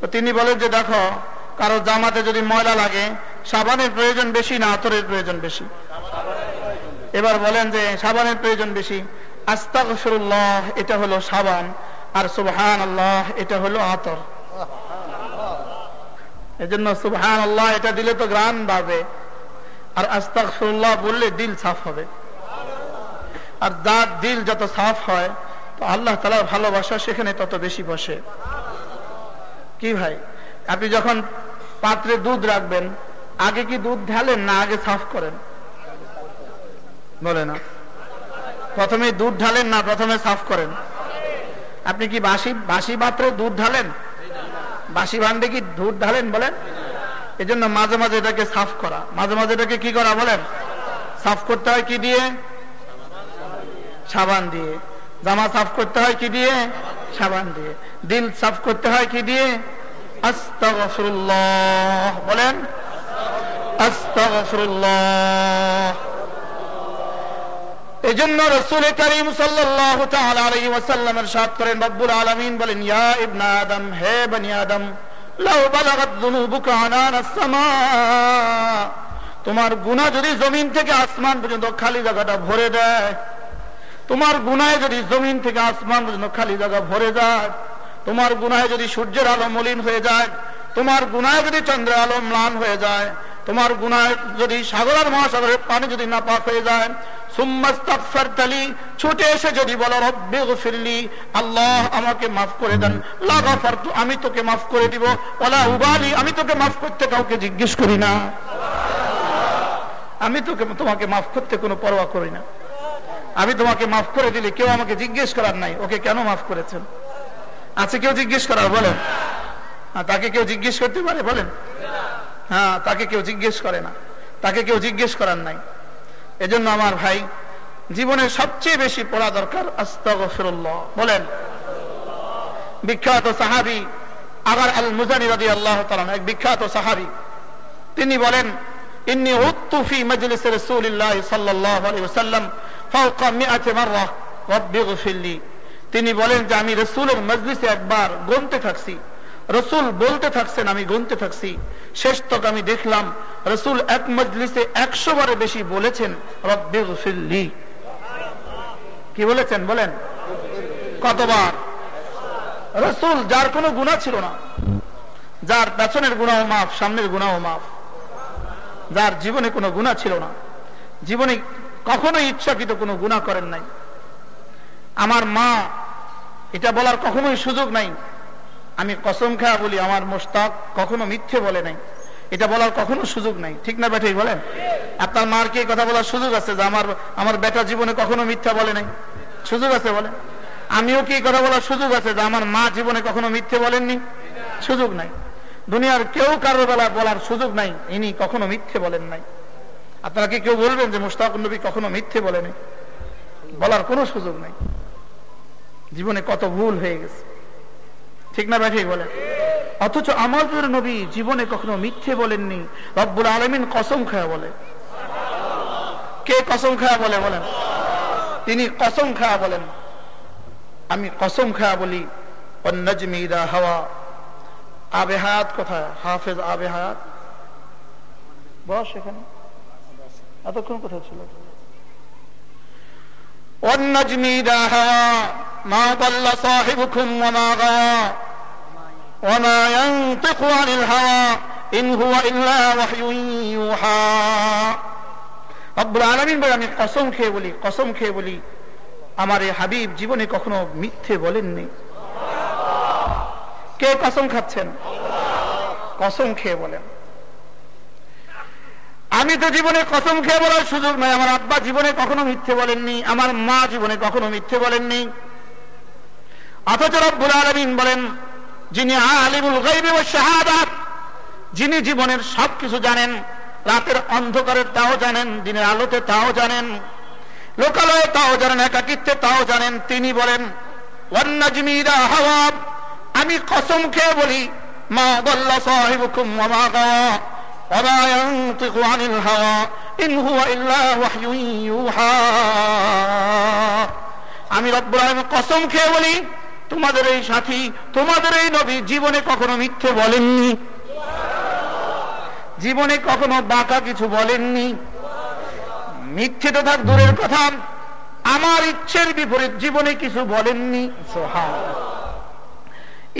তো তিনি বলেন যে, দেখো, কারও জামাতে যদি ময়লা লাগে, সাবানের প্রয়োজন বেশি না আতরের প্রয়োজন বেশি? এবার বলেন যে, সাবানের প্রয়োজন বেশি? আস্তাগফিরুল্লাহ, এটা হলো সাবান, আর সুবহান আল্লাহ এটা হলো আতর। এজন্য সুবহান আল্লাহ এটা দিলে তো গ্রাম বাড়বে আর আস্তাগফিরুল্লাহ বললে দিল সাফ হবে। আর যার দিল যত সাফ হয়, তো আল্লাহ তালার ভালোবাসা সেখানে তত বেশি বসে। কি ভাই? আপনি যখন পাত্রে দুধ রাখবেন, আগে কি দুধ ঢালেন না আগে সাফ করেন? বলে না। প্রথমে দুধ ঢালেন না, প্রথমে সাফ করেন। আপনি কি বাসি বাসি পাত্রে দুধ ঢালেন? বাসি ভান্ডে কি দুধ ঢালেন বলেন? এই জন্য মাঝে মাঝে এটাকে সাফ করা। মাঝে মাঝে এটাকে কি করা বলেন? সাফ করতে হয় কি দিয়ে? সাবান দিয়ে। জামা সাফ করতে হয় কি দিয়ে? সাবান দিয়ে। দিল সাফ করতে হয় কি দিয়ে? আস্তাগফিরুল্লাহ বলেন। আস্তাগফিরুল্লাহ। এই জন্য রসুল করিম সাল্লাল্লাহু তাআলা আলাইহি ওয়াসাল্লাম ارشاد করেন রব্বুল আলামিন বলেন ইয়া ইবনা আদম হে বনি আদম লাউ বালাগাত যুনুবুকা আনান আস-সামা তোমার গুনাহ যদি জমিন থেকে আসমান পর্যন্ত খালি জায়গাটা ভরে দেয় তোমার গুনায় যদি জমিন থেকে আসমান পর্যন্ত খালি জায়গা ভরে যায় তোমার গুনায় যদি সূর্যের আলো মলিন হয়ে যায় তোমার গুনায় যদি চন্দ্রের আলো ম্লান হয়ে যায় তোমার গুনায় যদি সাগরের মহাসাগরের পানি যদি না পাক হয়ে যায় ছুটে এসে যদি বলো, রব্বে আল্লাহ আমাকে মাফ করে দেন। আমি তোকে মাফ করে দিব। ওলা উবালি, আমি তোকে মাফ করতে কাউকে জিজ্ঞেস করি না। আমি তোকে, তোমাকে মাফ করতে কোনো পরোয়া করি না। আমি তোমাকে মাফ করে দিলে কেউ আমাকে জিজ্ঞেস করার নাই। ওকে কেন মাফ করেছেন? আছে কেউ জিজ্ঞেস করার? বলেন। তাকে কেউ জিজ্ঞেস করতে পারে? বলেন। হ্যাঁ তাকে কেউ জিজ্ঞেস করে না। তাকে কেউ জিজ্ঞেস করার নাই। এজন্য আমার ভাই, জীবনের সবচেয়ে বেশি পড়া দরকার আস্তাগফিরুল্লাহ। বলেন, বিখ্যাত সাহাবি আবার আল মুজানি রাদি আল্লাহ এক বিখ্যাত সাহাবি। তিনি বলেন, ইন্নি উত্তুফি মজলিস রাসূলিল্লাহ সাল্লাল্লাহু আলাইহি ওয়াসাল্লাম ফাওকা মিআতি মাররা, রব্বি গফিরলি। তিনি বলেন যে, আমি রসুলের মজলিসে একবার গুনতে থাকছি। রসুল বলতে থাকছেন, আমি গুনতে থাকছি। শেষ তক আমি দেখলাম রসুল এক মজলিসে একশো বারে বেশি বলেছেন কি বলেছেন বলেন? কতবার? রসুল, যার কোনো গুণা ছিল না। যার পেছনের গুণাও মাফ, সামনের গুণাও মাফ। যার জীবনে কোনো গুণা ছিল না। জীবনে কখনোই ইচ্ছাকৃত কোনো গুণা করেন নাই। আমার মা, এটা বলার কখনোই সুযোগ নাই। আমি কসম খায়া বলি, আমার মোস্তাক কখনো মিথ্যে বলে নাই। এটা বলার কখনো সুযোগ নাই। ঠিক না বেটাই বলেন? আপনার মার কি কথা বলার সুযোগ আছে যে আমার আমার বেটা জীবনে কখনো মিথ্যা বলে নাই? সুযোগ আছে বলেন? আমিও কি কথা বলার সুযোগ আছে যে আমার মা জীবনে কখনো মিথ্যে বলেননি? সুযোগ নাই। দুনিয়ার কেউ কারও বেলা বলার সুযোগ নাই। ইনি কখনো মিথ্যে বলেন নাই। আপনারা কি কেউ বলবেন যে মুস্তাক নবী কখনো মিথ্যে বলেনি? বলার কোনো সুযোগ নাই। জীবনে কত ভুল হয়ে গেছে। ঠিক না ব্যাঠেই বলেন? অথচ আমার নবী জীবনে কখনো মিথ্যে বলেননি। রব্বুল আলমিন কসম খায় বলে। কে কসম খায় বলে বলেন? তিনি কসম খায় বলেন। আমি কসম খায় বলি হাওয়া। আবে হায়াত কোথায়? হাফেজ আবে হায়াত। বস এখানে। এতক্ষণ কোথায় ছিল? অন্নজমিরা হাওয়া। মা বল্লা সাহেব খুম وما ينطق عن الهوى إن هو إلا وحي يوحى রব্বুল আলমিন বলে আমি কসম খেয়ে বলি কসম খেয়ে বলি আমার এই হাবিব জীবনে কখনো মিথ্যে বলেননি কে কসম খাচ্ছেন কসম খেয়ে বলেন আমি তো জীবনে কসম খেয়ে বলার সুযোগ নয় আমার আব্বা জীবনে কখনো মিথ্যে বলেননি আমার মা জীবনে কখনো মিথ্যে বলেননি অথচ রব্বুল আলমিন বলেন যিনি আলিমুল গাইবে ও শাহাদাত যিনি জীবনের সবকিছু জানেন রাতের অন্ধকারের তাও জানেন দিনের আলোতে তাও জানেন লোকালয়ে তাও জানেন একাকিত্বে তাও জানেন তিনি বলেন ওয়ান্নাজমিরা হাওয়া আমি কসম খেয়ে বলি মা বল্লা সাহিবুকুম ওয়া মা গাওয়া وما ينطق عن الهوى إن هو إلا وحي يوحى আমি রব্বুল আলামিন কসম খেয়ে বলি তোমাদের এই সাথী, তোমাদের এই নবী জীবনে কখনো মিথ্যে বলেননি। জীবনে কখনো বাঁকা কিছু বলেননি। মিথ্যে তো থাক দূরের কথা। আমার ইচ্ছের বিপরীত জীবনে কিছু বলেননি।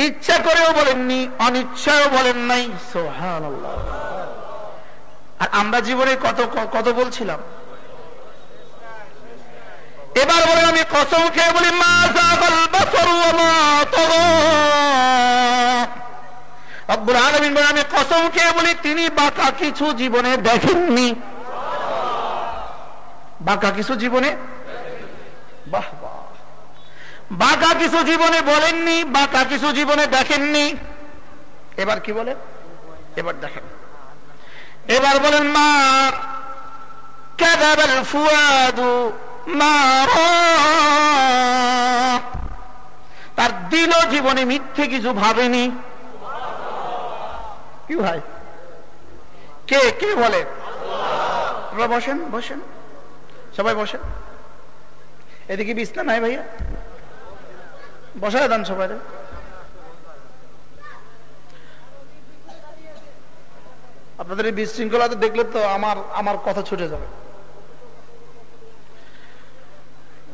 ইচ্ছা করেও বলেননি, অনিচ্ছাও বলেন নাই। সোহান আর আমরা জীবনে কত কত বলছিলাম? এবার বলে আমি কসম খেয়ে বলি, মা জাগাল আলামিন আমি কসম খেয়ে বলি, তিনি বাঁকা কিছু জীবনে দেখেননি। বাঁকা কিছু জীবনে? বাহ বাঁকা কিছু জীবনে বলেননি, বাঁকা কিছু জীবনে দেখেননি। এবার কি বলে এবার দেখেন। এবার বলেন মা কাদাবাল ফুয়াদু তার দিল জীবনে মিথ্যে কিছু ভাবেনি। কি ভাই? কে কে বলে? বসেন বসেন। সবাই বসেন। এদিকে বিছনা নাই ভাইয়া। বসায় দেন সবাই আপনাদের এই বিশৃঙ্খলাতে দেখলে তো আমার আমার কথা ছুটে যাবে।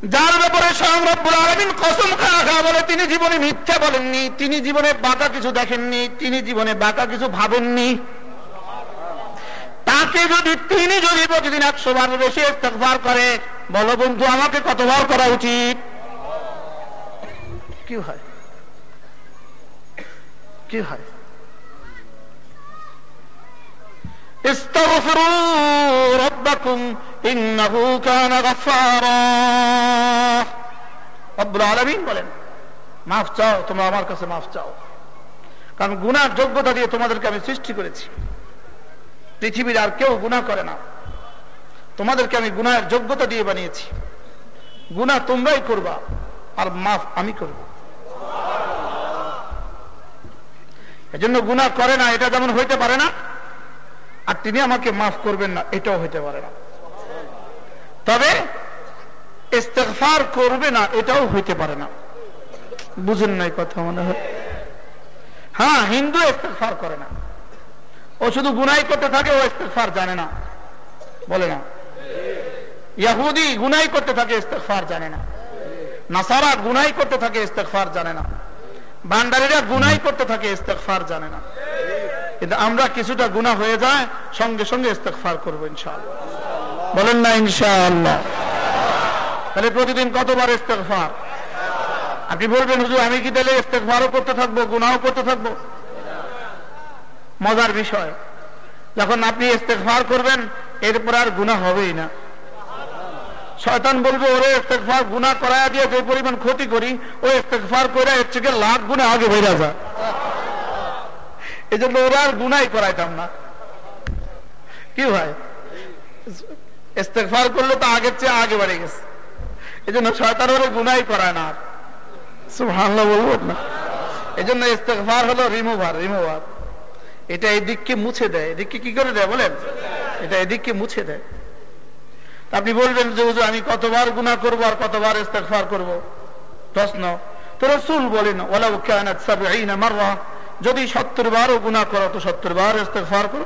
যার ব্যাপারে স্বয়ং রব্বুল আলামিন কসম খাওয়া বলে, তিনি জীবনে মিথ্যা বলেননি, তিনি জীবনে বাঁকা কিছু দেখেননি, তিনি জীবনে বাঁকা কিছু ভাবেননি। তাকে যদি, তিনি যদি প্রতিদিন একশো বার বেশি ইস্তেগফার করে, বলো বন্ধু, আমাকে কতবার করা উচিত? কি হয়? কি হয়? استغفروا ربكم إنه كان غفارا رب العالمين বলেন মাফ চাও তোমরা আমার কাছে মাফ চাও কারণ গুনার যোগ্যতা দিয়ে তোমাদেরকে আমি সৃষ্টি করেছি পৃথিবীর আর কেউ গুনাহ করে না তোমাদেরকে আমি গুনাহের যোগ্যতা দিয়ে বানিয়েছি গুনাহ তোমরাই করবা আর মাফ আমি করব এজন্য গুনাহ করে না এটা যেমন হইতে পারে না আর তিনি আমাকে মাফ করবেন না, এটাও হইতে পারে না। তবে ইস্তেগফার করবে না, এটাও হইতে পারে না। বুঝেন নাই কথা মনে হয়? হ্যাঁ হিন্দু ইস্তেগফার করে না। ও শুধু গুনাই করতে থাকে, ও ইস্তেগফার জানে না। বলে না। ইয়াহুদি গুনাই করতে থাকে, ইস্তেগফার জানে না। নাসারা গুনাই করতে থাকে, ইস্তেগফার জানে না। ভান্ডারীরা গুনাই করতে থাকে, ইস্তেগফার জানে না। কিন্তু আমরা কিছুটা গুণা হয়ে যায়, সঙ্গে সঙ্গে ইস্তেগফার করব ইনশাআল্লাহ। বলেন না ইনশাআল্লাহ। তাহলে প্রতিদিন কতবার ইস্তেগফার? আপনি বলবেন, হুজুর, আমি কি তাহলে ইস্তেগফারও করতে থাকব গুনাও করতে থাকব? মজার বিষয়, যখন আপনি ইস্তেগফার করবেন, এরপর আর গুণা হবেই না। শয়তান বলবে, ওরে, ইস্তেগফার গুনাহ করায় দিয়ে যে পরিমাণ ক্ষতি করি ও ইস্তেগফার করে এর থেকে লাখ গুণে আগে বেড়ে যায় এই জন্য ওরা আর গুনাই করাইতাম না। কি ভাই? ইস্তেগফার করলে তো আগের চেয়ে আগে বেড়ে গেছে। এই জন্য শয়তান ওরা গুনাই করায় না। সুবহানাল্লাহ বলব না। এই জন্য ইস্তেগফার হলো রিমুভার রিমুভার এটা এই দিককে মুছে দেয়। এদিককে কি করে দেয় বলেন? এটা এদিককে মুছে দেয়। আপনি বলবেন যে, হুজুর, আমি কতবার গুনাহ করব আর কতবার ইস্তেগফার করব? প্রশ্ন। তো রসুল বলেন ওলাউ কানাত সাবঈনা মাররা। যদি 70 বারও গুনাহ করো, তো 70 বার ইস্তেগফার করো।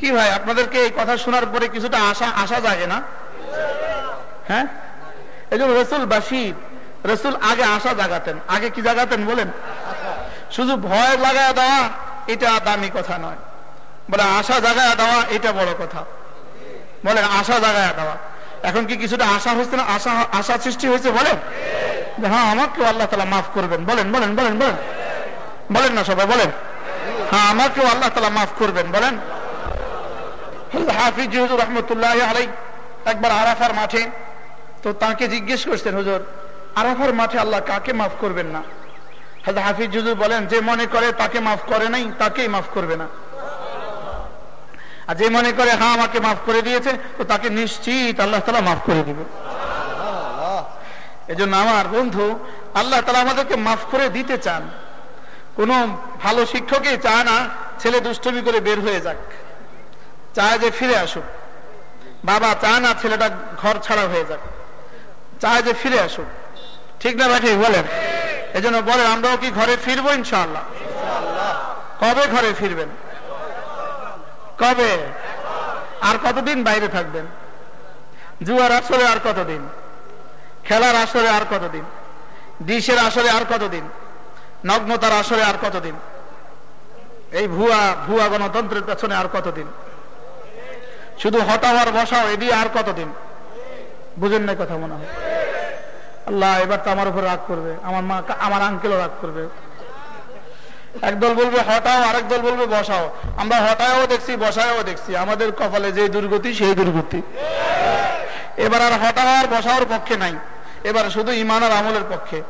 কি ভাই, আপনাদেরকে এই কথা শোনার পরে কিছুটা আশা আশা জাগে না? হ্যাঁ? এই জন্য রসুল বাসির রসুল আগে আশা জাগাতেন। আগে কি জাগাতেন বলেন? শুধু ভয় লাগায় দেওয়া, এটা দামি কথা নয়। বলে আশা জাগায় দেওয়া, এটা বড় কথা। বলেন, আশা জাগায় দেওয়া। এখন কি কিছুটা আশা হচ্ছে না? আশা আশা সৃষ্টি হয়েছে বলেন? যে হ্যাঁ আমাকেও আল্লাহ তালা মাফ করবেন বলেন বলেন বলেন বলেন। বলেন না সবাই, বলেন। হ্যাঁ আমাকেও আল্লাহ তালা মাফ করবেন, বলেন। হাফিজ হুজুর রহমতুল্লাহ আলাই একবার আরাফার মাঠে, তো তাকে জিজ্ঞেস করছেন, হুজুর, আরাফার মাঠে আল্লাহ কাকে মাফ করবেন না? হাজর হাফিজ হুজুর বলেন, যে মনে করে তাকে মাফ করে নাই, তাকেই মাফ করবে না। আর যে মনে করে হ্যাঁ আমাকে মাফ করে দিয়েছে, তো তাকে নিশ্চিত আল্লাহ তালা মাফ করে দিবে। এজন্য আমার বন্ধু, আল্লাহ তালা আমাদেরকে মাফ করে দিতে চান। কোন ভালো শিক্ষকই চায় না ছেলে দুষ্টমি করে বের হয়ে যাক। চায় যে ফিরে আসুক। বাবা চায় না ছেলেটা ঘর ছাড়া হয়ে যাক। চায় যে ফিরে আসুক। ঠিক না ঠিক বলেন? এই জন্য বলেন, আমরাও কি ঘরে ফিরবো ইনশাআল্লাহ? কবে ঘরে ফিরবেন? কবে? আর কতদিন বাইরে থাকবেন? জুয়ার আসরে আর কতদিন? খেলার আসরে আর কতদিন? ডিশের আসরে আর কতদিন? নগ্নতার আসরে আর কতদিন? এই ভুয়া ভুয়া গণতন্ত্রের পেছনে আর কতদিন? শুধু হটাওয়ার বসাও, এ দিয়ে আর কতদিন? বুঝেন না কথা মনে হয়। আল্লাহ, এবার তো আমার উপর রাগ করবে। আমার মা, আমার আঙ্কেলও রাগ করবে। একদল বলবে, হটাও আরেক দল বলবে, বসাও। আমরা হটায়ও দেখছি, বসায়ও দেখছি। আমাদের কপালে যে দুর্গতি, সেই দুর্গতি। এবার আর হটাও আর বসাওয়ার পক্ষে নাই। এবার শুধু ইমান আর আমলের পক্ষে।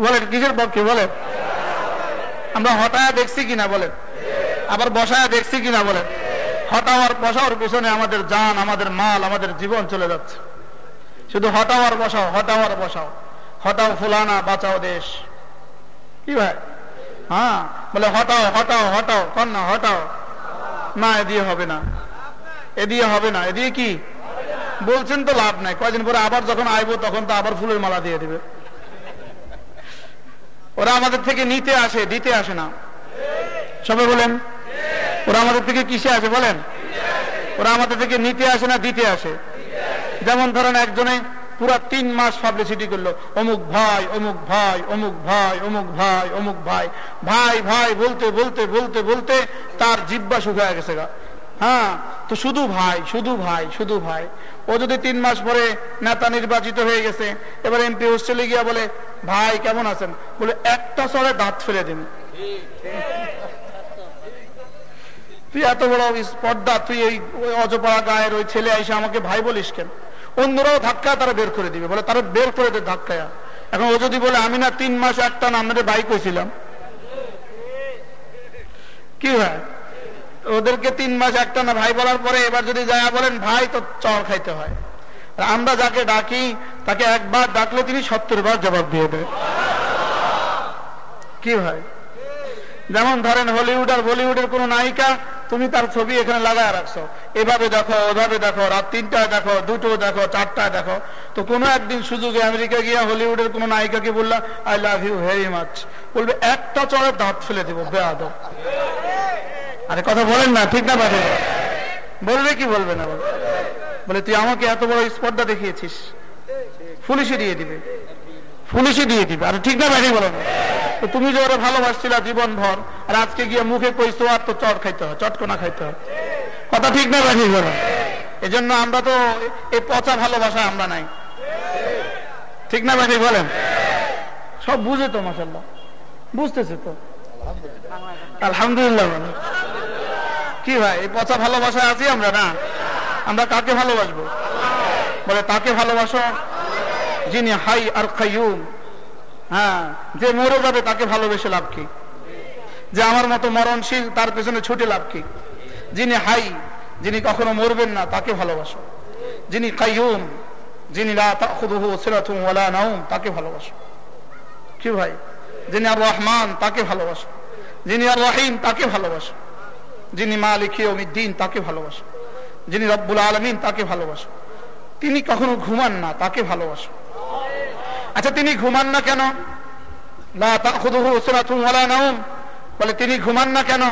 বলেন, কিসের পক্ষে বলেন? আমরা হটায় দেখছি কিনা বলেন? আবার বসায় দেখছি কিনা বলেন? হটাওয়ার বসাওয়ার পিছনে আমাদের জান, আমাদের মাল, আমাদের জীবন চলে যাচ্ছে। শুধু হটাওয়ার বসাও হটাওয়ার বসাও। হটাও ফুলানা, বাঁচাও দেশ। কি ভাই? হ্যাঁ বলে হটাও হটাও হটাও কন না হটাও না, এ হবে না। এ হবে না। এ কি? বলছেন তো লাভ নাই। কয়দিন পরে আবার যখন আইবো তখন তো আবার ফুলের মালা দিয়ে দিবে। ওরা আমাদের থেকে নিতে আসে, দিতে আসে না। সবাই বলেন, ওরা আমাদের থেকে কিসে আসে বলেন? ওরা আমাদের থেকে নিতে আসে না, দিতে আসে। যেমন ধরেন একজনে পুরা তিন মাস পাবলিসিটি করল, অমুক ভাই অমুক ভাই অমুক ভাই অমুক ভাই অমুক ভাই ভাই ভাই বলতে বলতে বলতে বলতে তার জিব্বা শুকায় গেছে গা। হ্যাঁ তো শুধু ভাই শুধু ভাই শুধু ভাই। ও যদি তিন মাস পরে নেতা নির্বাচিত হয়ে গেছে, এবার এমপি হোস্টেলে গিয়া বলে, ভাই, কেমন আছেন? বলে, একটা চরে দাঁত ফেলে দিন। তুই এত বড় স্পর্ধা তুই এই অজপাড়া গায়ের ওই ছেলে এসে আমাকে ভাই বলিস কেন? অন্যরাও ধাক্কা তারা বের করে দিবে, বলে, তারা বের করে দে ধাক্কায়া এখন ও যদি বলে, আমি না তিন মাস একটা না আমাদের বাইক হয়েছিলাম কি হয়? ওদেরকে তিন মাস একটা না ভাই বলার পরে এবার যদি যায় বলেন, ভাই, তো চর খাইতে হয়। আমরা যাকে ডাকি, তাকে একবার ডাকলে তিনি সত্তর বার জবাব দিয়ে দেয়। কি ভাই? যেমন ধরেন হলিউড আর বলিউডের কোন নায়িকা, তুমি তার ছবি এখানে লাগায় রাখছো। এভাবে দেখো, ওভাবে দেখো, রাত তিনটায় দেখো দুটো দেখো, চারটায় দেখো। তো কোনো একদিন সুযোগে আমেরিকা গিয়া হলিউডের কোন নায়িকাকে বললা I love you very much বলবে, একটা চড়ে দাঁত ফেলে দেবো বেআদ আরে কথা বলেন না, ঠিক না বাদে বলবে কি বলবে না বলে, তুই আমাকে এত বড় স্পর্ধা দেখিয়েছিস, পুলিশে দিয়ে দিবে। পুলিশে দিয়ে দিবে। আর ঠিক না বাড়ি বলো তো তুমি যে ওরা ভালোবাসছিলা জীবন ভর আর আজকে গিয়ে মুখে কইছো আর তো চট খাইতে হয় চটকোনা খাইতে হয়। কথা ঠিক না বাড়ি বলো এই জন্য আমরা তো এই পচা ভালোবাসা আমরা নাই। ঠিক না বাড়ি বলেন? সব বুঝে তো মাসাল্লাহ বুঝতেছে তো? আলহামদুলিল্লাহ। কি ভাই, এই পচা ভালোবাসা আছি আমরা না? আমরা কাকে ভালোবাসবো? বলে, তাকে ভালোবাসো যিনি হাই আর খাইয়ুম। হ্যাঁ যে মরে যাবে তাকে ভালোবেসে লাভ কি? যে আমার মতো মরণশীল তার পেছনে ছুটে লাভ কি? যিনি হাই, যিনি কখনো মরবেন না, তাকে ভালোবাসো। যিনি কাইয়ুম যিনি নাউম তাকে ভালোবাসো। কি ভাই? যিনি আর রহমান, তাকে ভালোবাসো। যিনি আর রহিম, তাকে ভালোবাসো। যিনি মালিক দিন, তাকে ভালোবাসো। যিনি রব্বুল আলমিন, তাকে ভালোবাসো। তিনি কখনো ঘুমান না, তাকে ভালোবাসো। আচ্ছা তিনি ঘুমান না কেন? বলে, তিনি ঘুমান না কেন?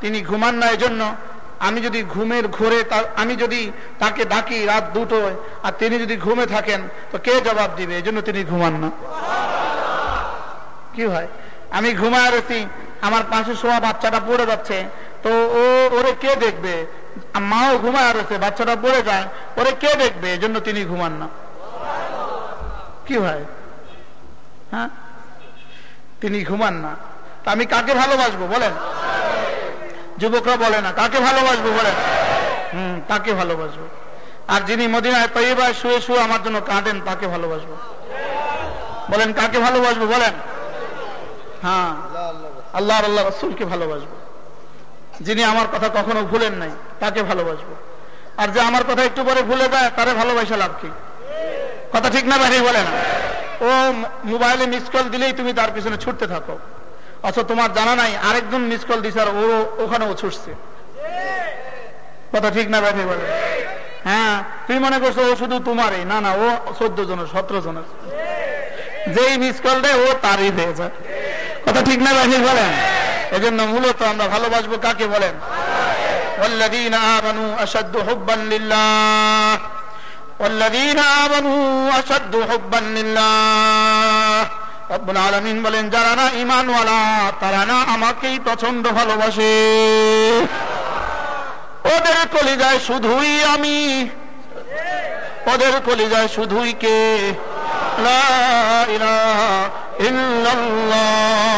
তিনি ঘুমান না, এজন্য আমি যদি ঘুমের ঘোরে আমি যদি তাকে ডাকি রাত দুটোয়, আর তিনি যদি ঘুমে থাকেন, তো কে জবাব দিবে? এজন্য তিনি ঘুমান না। কি হয়? আমি ঘুমায় রয়েছি, আমার পাশে শোয়া বাচ্চাটা পড়ে যাচ্ছে তো ও, ওরে কে দেখবে? মাও ঘুমায় রয়েছে বাচ্চাটা পড়ে যায়, ওরে কে দেখবে? এজন্য তিনি ঘুমান না। কি হয়? হ্যাঁ? তিনি ঘুমান না। তা আমি কাকে ভালোবাসবো বলেন? যুবকরা বলে না, কাকে ভালোবাসবো বলেন? হম, তাকে ভালোবাসবো। আর যিনি মদিনায় তৈবায় শুয়ে শুয়ে আমার জন্য কাঁদেন, তাকে ভালোবাসবো। বলেন, কাকে ভালোবাসবো বলেন? হ্যাঁ আল্লাহ আল্লাহ রসুলকে ভালোবাসবো। যিনি আমার কথা কখনো ভুলেন নাই, তাকে ভালোবাসবো। আর যে আমার কথা একটু পরে ভুলে যায়, তারে ভালোবাসা লাভ কি? কথা ঠিক না বাইরে বলে না। ও মোবাইলে মিস কল দিলেই তুমি তার পিছনে ছুটতে থাকো। অথচ তোমার জানা নাই, আরেকজন মিস কল দিছে আর ও ওখানেও ছুটছে। কথা ঠিক না বাইরে বলে হ্যাঁ তুমি মনে করছ ও শুধু তোমারই? না না, ও চোদ্দ জনের, সতেরো জনের। যেই মিস কল দেয়, ও তারই হয়ে যায়। কথা ঠিক না বাইরে বলেন এজন্য মূলত আমরা ভালোবাসবো কাকে বলেন والذين آمنوا أشد حبا لله والذين آمنوا أشد حبا لله রব্বুল আলামিন বলেন যারা না ইমানওয়ালা তারা না আমাকেই পছন্দ ভালোবাসে ওদের কলিজায় শুধুই আমি ওদের কলিজায় শুধুই কে লা ইলাহা ইল্লাল্লাহ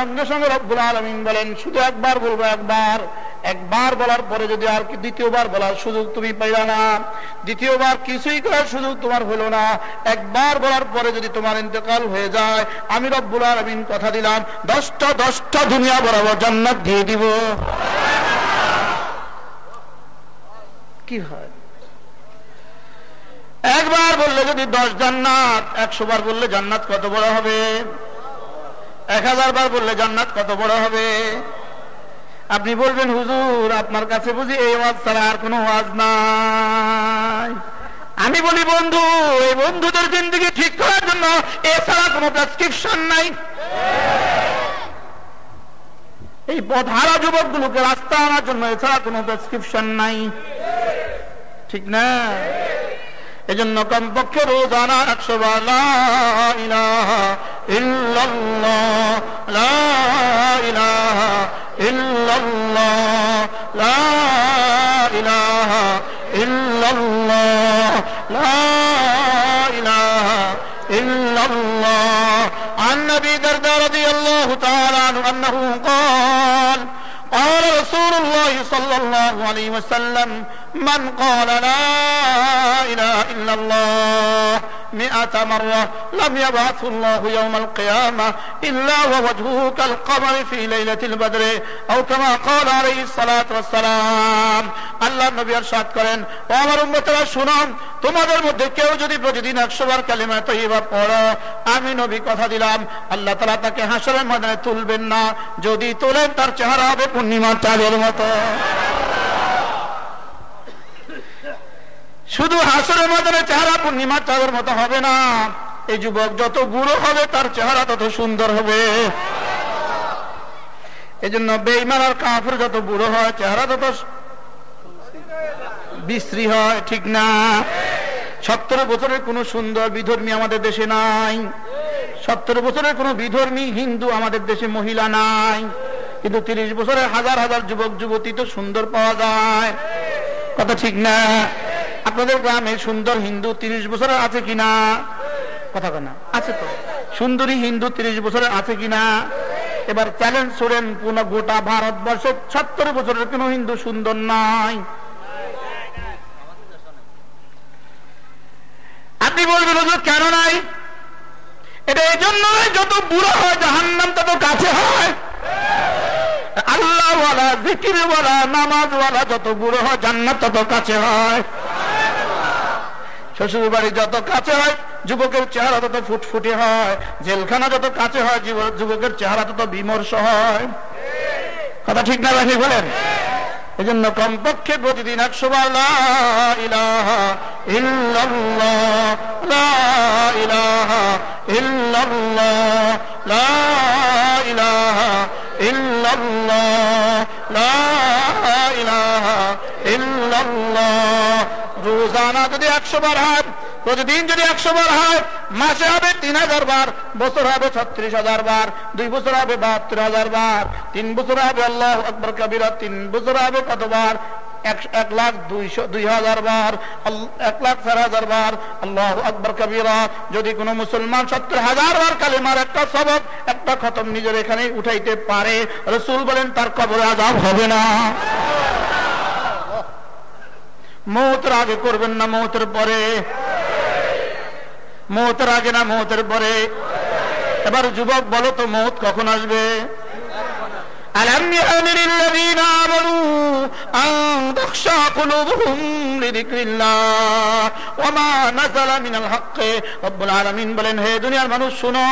সঙ্গে সঙ্গে রব্বুল আলমিন বলেন, শুধু একবার বলব, একবার। একবার বলার পরে যদি আর কি দ্বিতীয়বার বলার সুযোগ তুমি পাইলা না, দ্বিতীয়বার কিছুই করার সুযোগ তোমার হলো না। একবার বলার পরে যদি তোমার ইন্তেকাল হয়ে যায়, আমি রব্বুল আলমিন কথা দিলাম, দশটা দশটা দুনিয়া বরাবর জান্নাত দিয়ে দিব। কি হয়? একবার বললে যদি দশ জান্নাত, একশো বার বললে জান্নাত কত বড় হবে? এক হাজার বার বললে জান্নাত কত বড় হবে? আপনি বলবেন, হুজুর, আপনার কাছে বুঝি এই ওয়াজ ছাড়া আর কোনো ওয়াজ নাই। আমি বলি, বন্ধু, এই বন্ধুদের জিন্দগি ঠিক করার জন্য এছাড়া কোনো প্রেসক্রিপশন নাই। এই পথহারা যুবকগুলোকে রাস্তা আনার জন্য এছাড়া কোনো প্রেসক্রিপশন নাই। ঠিক না? এজন্য কমপক্ষে রোজানা একশো বার লা ইলাহা ইল্লাল্লাহ লা ইলাহা ইল্লাল্লাহ লা ইলাহা ইল্লাল্লাহ লা ইলাহা ইল্লাল্লাহ عن ابي درداء رضي الله تعالى عنه انه قال قال رسول الله صلى الله عليه وسلم من قال لا إله إلا الله مئة مرة لم يبعث الله يوم القيامة إلا ووجهه كالقمر في ليلة البدر أو كما قال عليه الصلاة والسلام আল্লাহ নবী ارشاد করেন ও আমার উম্মতেরা শুনুন তোমাদের মধ্যে কেউ যদি প্রতিদিন একশো বার কালিমা তৈবা পড়ো আমি নবী কথা দিলাম আল্লাহ তালা তাকে হাসরের ময়দানে তুলবেন না যদি তোলেন তার চেহারা হবে পূর্ণিমার চাঁদের মতো শুধু হাসরের ময়দানে চেহারা পূর্ণিমার চাঁদের মতো হবে না। এই যুবক যত বুড়ো হবে, তার চেহারা তত সুন্দর হবে। এই জন্য বেইমান আর কাফের যত বুড়ো হয়, চেহারা তত বিশ্রী হয়, ঠিক না? সত্তর বছরের কোন সুন্দর বিধর্মী আমাদের দেশে নাই। সত্তর বছরের কোন বিধর্মী হিন্দু আমাদের দেশে মহিলা নাই। কিন্তু তিরিশ বছরের হাজার হাজার যুবক, যুবতী তো সুন্দর পাওয়া যায়। কথা ঠিক না? আপনাদের গ্রামে সুন্দর হিন্দু তিরিশ বছরের আছে কিনা? কথা কেনা আছে তো। সুন্দরী হিন্দু তিরিশ বছরের আছে কিনা? এবার চ্যালেঞ্জ ছড়েন কোন গোটা ভারতবর্ষ সত্তর বছরের কোন হিন্দু সুন্দর নাই। আপনি বলবেন কেন নাই? এটা এই জন্য যত বুড়ো হয় জাহান্নাম তত কাছে হয়। আল্লাহওয়ালা জিকিরওয়ালা নামাজওয়ালা যত বুড়ো হয় জান্নাত তত কাছে হয়। শ্বশুর বাড়ি যত কাছে হয়, যুবকের চেহারা তত ফুটফুটে হয়। জেলখানা যত কাছে হয়, যুব- যুবকের চেহারা তত বিমর্ষ হয়। কথা ঠিক না রাখি বলেন? এই জন্য কমপক্ষে প্রতিদিন একশো বার রোজানা যদি একশো বার হয়, প্রতিদিন যদি একশো বার হয়, মাসে হবে তিন হাজার বার, বছর হবে ছত্রিশ হাজার বার, দুই বছর হবে বাহাত্তর হাজার বার, তিন বছর হবে আল্লাহ আকবর কবিরা, তিন বছর হবে কতবার? এক লাখ দুইশো দুই হাজার বার এক লাখ চার হাজার বার, আল্লাহ আকবর কবিরা। যদি কোনো মুসলমান সত্তর হাজার বার কালিমার একটা সবক, একটা খতম নিজের এখানে উঠাইতে পারে, রসুল বলেন, তার কবরে আজাব হবে না। মৌতের আগে করবেন না মৌতের পরে মৌতের আগে না মৌতের পরে এবার যুবক বলো তো মৌত কখন আসবে ألم يأن للذين آمنوا أن تخشى قلوبهم لذكر الله وما نزل من الحق رب العالمين বলেন হে দুনিয়ার মানুষ শুনো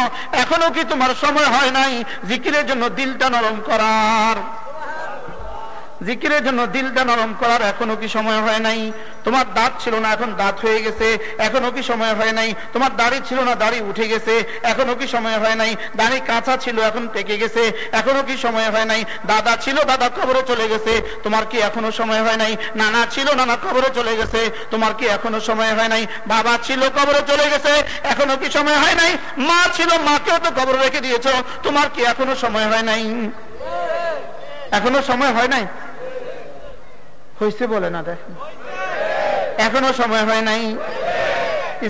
এখনো কি তোমার সময় হয় নাই জিকিরের জন্য দিলটা নরম করার জিকিরের জন্য দিলটা নরম করার এখনও কি সময় হয় নাই? তোমার দাঁত ছিল না, এখন দাঁত হয়ে গেছে। এখনও কি সময় হয় নাই? তোমার দাড়ি ছিল না, দাড়ি উঠে গেছে। এখনও কি সময় হয় নাই? দাড়ি কাঁচা ছিল, এখন পেকে গেছে। এখনও কি সময় হয় নাই? দাদা ছিল, দাদা কবরে চলে গেছে। তোমার কি এখনও সময় হয় নাই? নানা ছিল, নানা কবরে চলে গেছে। তোমার কি এখনও সময় হয় নাই? বাবা ছিল, কবরে চলে গেছে। এখনও কি সময় হয় নাই? মা ছিল মাকেও তো কবরে রেখে দিয়েছ। তোমার কি এখনও সময় হয় নাই? এখনও সময় হয় নাই? হয়েছে বলে না দেখ এখনও সময় হয় নাই।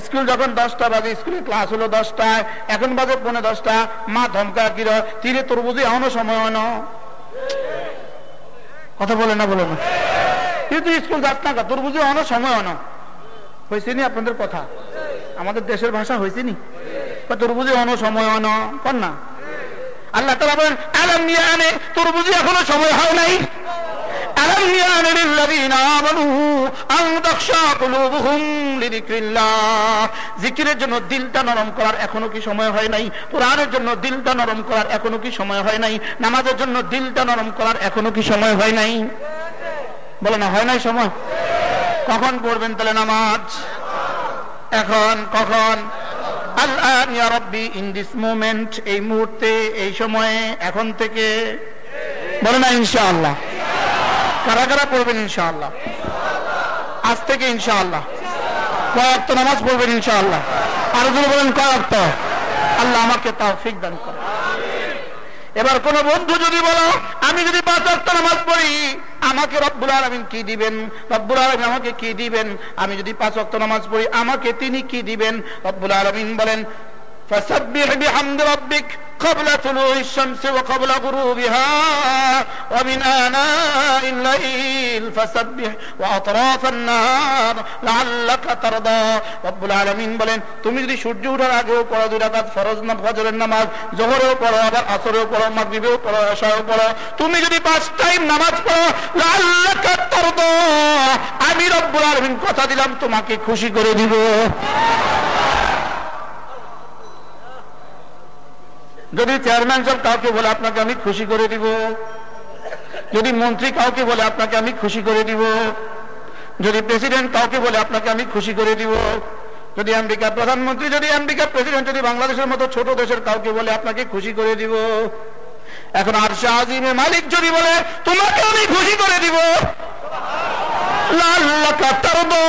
স্কুল যখন দশটা বাজে স্কুলে ক্লাস হলো দশটায়, এখন বাজে পৌনে দশটা। মা ধমকা কির তীরে তোর বুঝি এখনও সময় হয় না? কথা বলে না বলে না। তুই তুই স্কুল যাস না তোর বুঝি এখনও সময় হয় না? হয়েছে নি আপনাদের কথা? আমাদের দেশের ভাষা হয়েছে নি? তোর বুঝি এখনও সময় হয় না? কর না। আল্লাহ তালা বলেন, আলম নিয়ে আনে তোর বুঝি এখনও সময় হয় নাই? ألم يان للذين آمنوا أن تخشى قلوبهم لذكر الله জিকিরের জন্য দিলটা নরম করার এখনো কি সময় হয় নাই কোরআনের জন্য দিলটা নরম করার এখনো কি সময় হয় নাই নামাজের জন্য দিলটা নরম করার এখনো কি সময় হয় নাই বলে না হয় নাই সময় কখন পড়বেন তাহলে নামাজ এখন কখন আল্লাহ ইয়া রব্বি ইন দিস মোমেন্ট এই মুহূর্তে এই সময়ে এখন থেকে বলে না ইনশাআল্লাহ কারা কারা পড়বেন ইনশাআল্লাহ? আজ থেকে ইনশাআল্লাহ। কয়েকটা নামাজ পড়বেন ইনশাআল্লাহ? আর যদি বলেন কয়েকটা আল্লাহ আমাকে তৌফিক দান করে এবার কোন বন্ধু যদি বলো, আমি যদি পাঁচ ওয়াক্ত নামাজ পড়ি, আমাকে রব্বুল আলমিন কি দিবেন? রব্বুল আলমিন আমাকে কি দিবেন? আমি যদি পাঁচ ওয়াক্ত নামাজ পড়ি, আমাকে তিনি কি দিবেন? রব্বুল আলমিন বলেন فسبح بحمد ربك قبل طلوع الشمس وقبل غروبها ومن آناء الليل فسبح وأطراف النهار لعلك ترضى رب العالمين বলেন তুমি যদি সূর্য ওঠার আগেও পড়ো দুই রাকাত ফরজ না ফজরের নামাজ জোহরেও পড়ো আবার আসরেও পড়ো মাগরিবেও পড়ো এশাও পড়ো তুমি যদি পাঁচ টাইম নামাজ পড়ো লাল্লাকা তারদা আমি রব্বুল আলামিন কথা দিলাম তোমাকে খুশি করে দিব যদি চেয়ারম্যান সাহেব কাউকে বলে আপনাকে আমি খুশি করে দিব, যদি মন্ত্রী কাউকে বলে আপনাকে আমি খুশি করে দিব, যদি প্রেসিডেন্ট কাউকে বলে আপনাকে আমি খুশি করে দিব, যদি আমেরিকার প্রধানমন্ত্রী, যদি আমেরিকার প্রেসিডেন্ট যদি বাংলাদেশের মতো ছোট দেশের কাউকে বলে আপনাকে খুশি করে দিব, এখন আর শাহিমে মালিক যদি বলে, তোমাকে আমি খুশি করে দিব। লাল্লাকা তারদা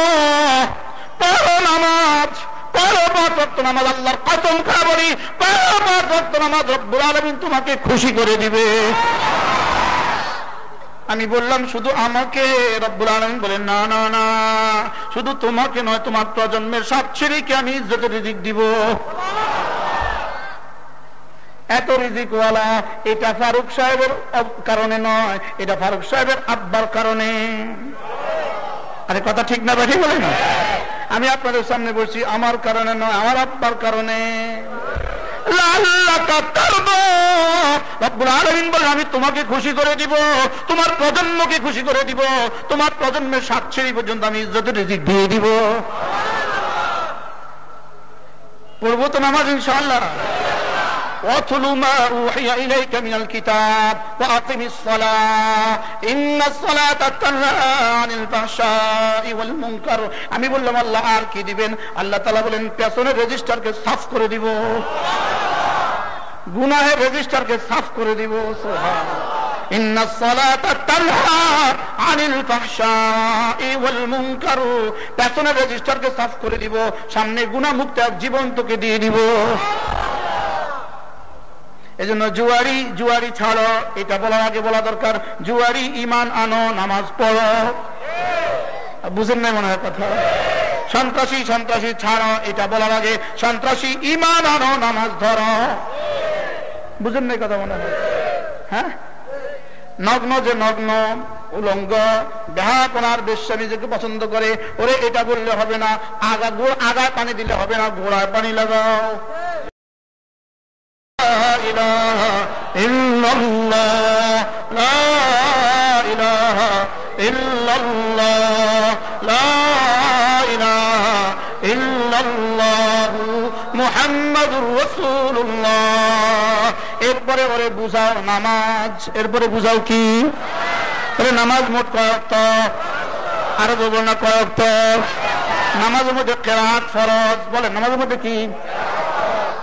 নামাজ আল্লাহর কসম খা বলি পাঁচ নামাজ রব্বুল আলামিন তোমাকে খুশি করে দিবে। আমি বললাম, শুধু আমাকে? রব্বুল আলম বলেন, না না না। শুধু তোমাকে নয়, তোমার প্রজন্মের সব ছেলেকে আমি ইজ্জতের রিজিক দিব। এত রিজিকওয়ালা, এটা ফারুক সাহেবের কারণে নয়, এটা ফারুক সাহেবের আব্বার কারণে। আরে কথা ঠিক না, বেঠিক বলে না। আমি আপনাদের সামনে বলছি, আমার কারণে নয়, আমার আব্বার কারণে। আমি তোমাকে খুশি করে দিব, তোমার প্রজন্মকে খুশি করে দিব, তোমার প্রজন্মের সাত পর্যন্ত আমি দিয়ে দিব। পড়ব তো নামাজ ইনশাআল্লাহ। واتل ما اوحي اليك من الكتاب واقم الصلاه ان الصلاه تنهى عن الفحشاء والمنكر আমি বললাম আল্লাহ আর কি দিবেন আল্লাহ তাআলা বলেন পেছনের রেজিস্টারকে সাফ করে দিব গুনাহের রেজিস্টারকে সাফ করে দিব সুবহানাল্লাহ إن الصلاة تنهى عن الفحشاء والمنكر পেছনের রেজিস্টারকে সাফ করে দিব সামনে গুনাহমুক্ত এক জীবন তোকে দিয়ে দিব এজন্য জুয়ারি জুয়ারি ছাড়ো, এটা বলার আগে বলা দরকার। জুয়ারি ইমান আনো, নামাজ পড়ো। বুঝেন না মনে হয় কথা? সন্ত্রাসী সন্ত্রাসী ছাড়ো, এটা বলার আগে। সন্ত্রাসী ইমান আনো, নামাজ ধরো। বুঝেন না এই কথা মনে হয়? হ্যাঁ? নগ্ন যে নগ্ন, উলঙ্গ দেহাপনার বেশ্যা নিজেকে পছন্দ করে, ওরে এটা বললে হবে না। আগা গো আগায় পানি দিলে হবে না গোড়ায় পানি লাগাও। إله إلا الله لا إله إلا الله لا إله إلا الله محمد رسول الله এরপরে ওরে বুঝাও নামাজ এরপরে বুঝাও কি ওরে নামাজ মোট কয়েক আরো বলবো না কয়েক নামাজের মধ্যে কেরাত ফরজ বলে নামাজের মধ্যে কি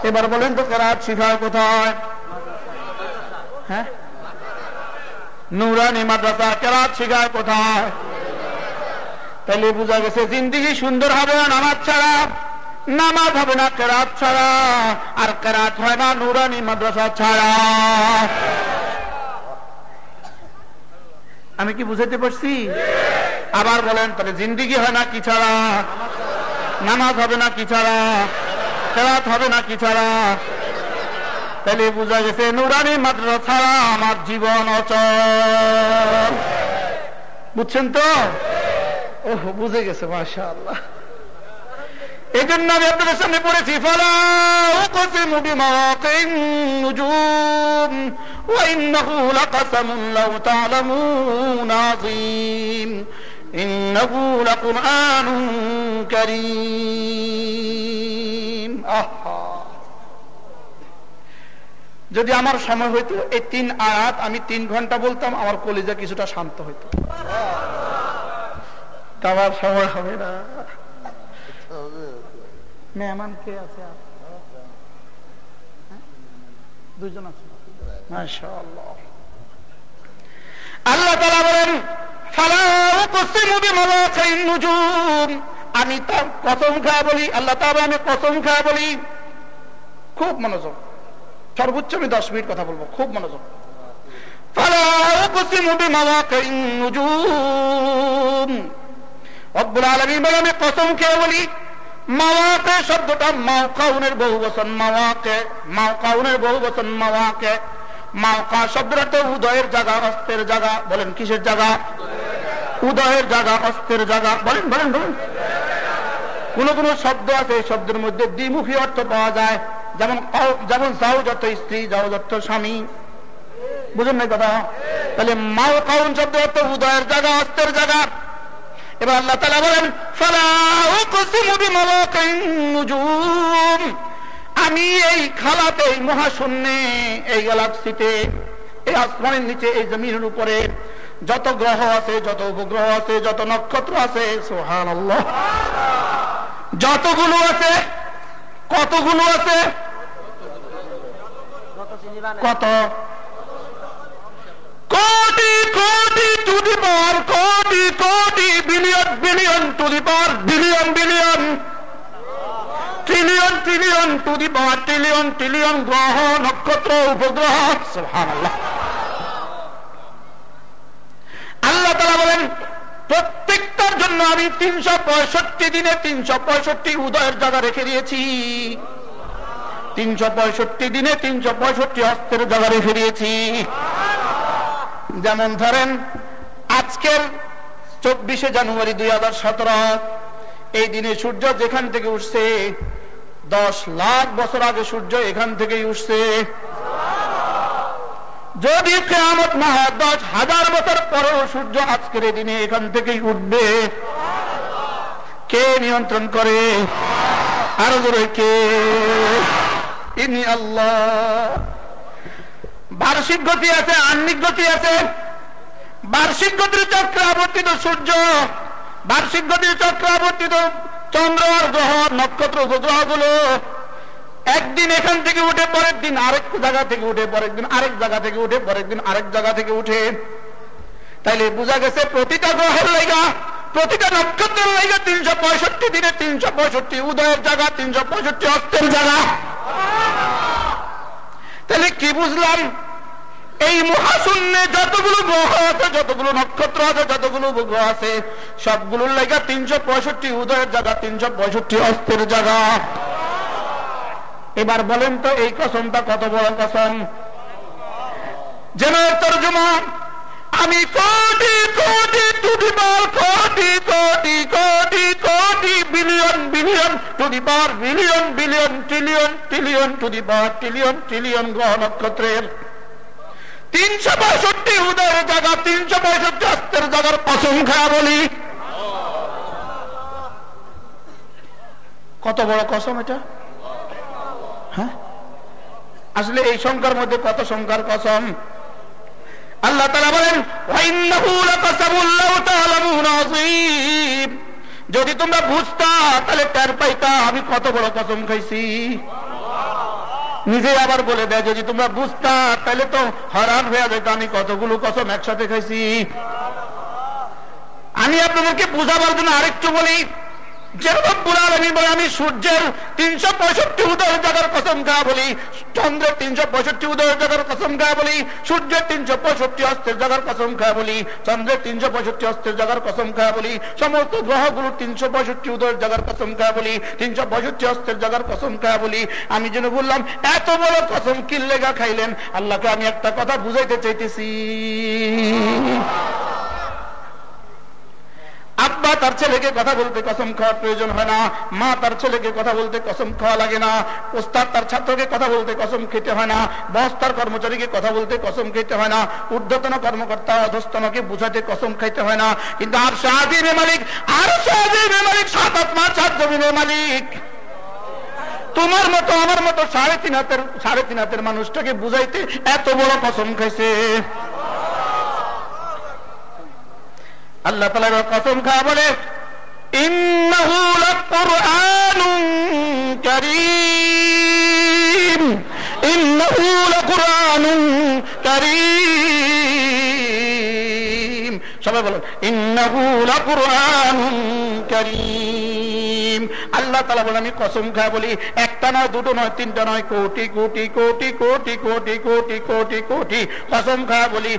এবার বলেন তো কেরাত শিখায় কোথায়? হ্যাঁ? নুরানি মাদ্রাসা, কেরাত শিখায় কোথায়? তাহলে বোঝা গেছে জিন্দিগি সুন্দর হবে না, নামাজ ছাড়া? নামাজ হবে না, কেরাত ছাড়া। আর কেরাত হয় না, নুরানি মাদ্রাসা ছাড়া। আমি কি বুঝাতে পারছি? আবার বলেন, তাহলে জিন্দিগি হয় না, কি ছাড়া? নামাজ হবে না, কি ছাড়া? কেরাত হবে না কি ছাড়া? তাহলে বোঝা গেছে নুরানি মাদ্রাসা ছাড়া আমার জীবন অচল। বুঝছেন তো? ওহ, বুঝে গেছে মাশা আল্লাহ এই জন্য আমি আপনাদের সামনে পড়েছি ইন্নাহু লাকুরআনুন কারীম। যদি আমার সময় হইতো, এই তিন আয়াত আমি তিন ঘণ্টা বলতাম, আমার কলিজা কিছুটা শান্ত হইতো। আমার সময় হবে না। মেহমান কে আছে? হ্যাঁ? দুজন আছে। আল্লাহ বলেন, ফালা নুজুম। আমি তার কসম খায় বলি, আল্লাহ তাআলা আমি কসম খায় বলি। খুব মনোযোগ। সর্বোচ্চ আমি দশ মিনিট কথা বলব, খুব মনোযোগ। আমি খেয়ে বলি শব্দটা বহু বচন বহু বচন শব্দটা উদয়ের জায়গা, অস্তের জায়গা। বলেন, কিসের জায়গা? উদয়ের জায়গা, অস্তের জায়গা। বলেন বলেন বলেন। কোন কোন শব্দ আছে শব্দের মধ্যে দ্বিমুখী অর্থ পাওয়া যায়। যেমন যেমন যাও যত স্ত্রী, যাও, যত স্বামী। বুঝুন না কথা? তাহলে মাও কাউন শব্দ অর্থ উদয়ের জায়গা, অস্তের জায়গা। এবার আল্লাহ তালা বলেন আমি এই খালাতে, এই মহাশূন্যে, এই গ্যালাক্সিতে, এই আসমানের নিচে, এই জমিনের উপরে যত গ্রহ আছে, যত উপগ্রহ আছে, যত নক্ষত্র আছে সোহান যতগুলো আছে, কতগুলো আছে? কত? Crore crore to power crore crore billion billion to power billion billion trillion trillion to power trillion trillion গ্রহ নক্ষত্র, উপগ্রহ আল্লাহ তালা বলেন প্রত্যেকটার জন্য আমি তিনশো পঁয়ষট্টি দিনে তিনশো পঁয়ষট্টি উদয়ের জায়গা রেখে দিয়েছি। তিনশো পঁয়ষট্টি দিনে তিনশো পঁয়ষট্টি অস্ত্রের জায়গা রেখে দিয়েছি। যেমন ধরেন, আজকের চব্বিশে জানুয়ারি দুই হাজার সতেরো, এই দিনে সূর্য যেখান থেকে উঠছে, দশ লাখ বছর আগে সূর্য এখান থেকেই উঠছে। যদি কেয়ামত হয় দশ হাজার বছর পরেও সূর্য আজকের দিনে এখান থেকেই উঠবে কে নিয়ন্ত্রণ করে? আরও জোরে কে? ইনি আল্লাহ। বার্ষিক গতি আছে আন্নিক গতি আছে। বার্ষিক গতির চক্রে আবর্তিত সূর্য। বার্ষিক গতির চক্রে আবর্তিত চন্দ্র গ্রহ, নক্ষত্র উপগ্রহগুলো একদিন এখান থেকে উঠে, পরের দিন আরেক জায়গা থেকে উঠে, পরের দিন আরেক জায়গা থেকে উঠে, পরের দিন আরেক জায়গা থেকে উঠে। তাইলে বোঝা গেছে প্রতিটা গ্রহের লাইগা প্রতিটা নক্ষত্রের লাইগা তিনশো পঁয়ষট্টি, দিনে তিনশো পঁয়ষট্টি, উদয়ের জায়গা তিনশো পঁয়ষট্টি, অস্তের জায়গা। তাহলে কি বুঝলাম? এই মহাশূন্যে যতগুলো গ্রহ আছে, যতগুলো নক্ষত্র আছে, যতগুলো গ্রহ আছে, সবগুলোর লেগা তিনশো পঁয়ষট্টি, উদয়ের জায়গা তিনশো পঁয়ষট্টি, অস্তের জায়গা। এবার বলেন তো, এই কসমটা কত বড় কসম? যেন তর্জমা আমি কোটি কোটি টুটি পার crore crore crore crore billion billion to the power billion billion trillion trillion to the power trillion trillion গ্রহ নক্ষত্রের। তিনশো পঁয়ষট্টি উদয়ের জায়গা, তিনশো পঁয়ষট্টি অস্ত্রের জায়গার খায়া বলি। কত বড় কসম এটা? হ্যাঁ? আসলে এই সংখ্যার মধ্যে কত সংখ্যার কসম? আল্লাহ তালা বলেন যদি তোমরা বুঝতা, তাহলে টের পাইতা, আমি কত বড় কসম খাইছি। নিজে আবার বলে দেয়, যদি তোমরা বুঝতা, তাহলে তো হরান হয়ে যেত আমি কতগুলো কসম একসাথে খাইছি। আমি আপনাদেরকে বুঝাবার জন্য আরেকটু বলি আমি তিনশো পঁয়ষট্টি জায়গার কসম বলি তিনশো পঁয়ষট্টি বলি চন্দ্রের তিনশো পঁয়ষট্টি খা বলি সমস্ত গ্রহগুলোর তিনশো পঁয়ষট্টি উদয়ের জায়গার কসম খা বলি, তিনশো পঁয়ষট্টি অস্ত্রের জায়গার কসম খা বলি। আমি যেন বললাম, এত বড় কসম কিল্লেগা খাইলেন? আল্লাহকে আমি একটা কথা বুঝাইতে চাইতেছি। তার ছেলেকে কথা বলতে কসম খাওয়ার প্রয়োজন হয় না। মা তার ছেলেকে কথা বলতে কসম খাওয়া লাগে না। ওস্তাদ তার ছাত্রকে কথা বলতে কসম খেতে হয় না। বস তার কর্মচারীকে কথা বলতে কসম খেতে হয় না। ঊর্ধ্বতন কর্মকর্তা অধস্তনকে বুঝাতে কসম খাইতে হয় না। কিন্তু আর শাহদিনের মালিক, আর শাহদিনের মালিক, সাত আত্মা সাত জমিনের মালিক। তোমার মতো, আমার মতো সাড়ে তিন হাতের, সাড়ে তিন হাতের মানুষটাকে বুঝাইতে এত বড় কসম খাইছে। আল্লাহ তালার কসম খা বলে ইন্নাহু লাকুরআনুন কারীম। ইন্নাহু লাকুরআনুন কারীম। সবাই বলো ইন্নাহু লাকুরআনুন কারীম। আল্লাহ তাআলা বলে আমি কসম খা বলি, একটা নয়, দুটো নয়, তিনটা নয়, কোটি কোটি কোটি কোটি কোটি কোটি কোটি কোটি। কসম খা বলি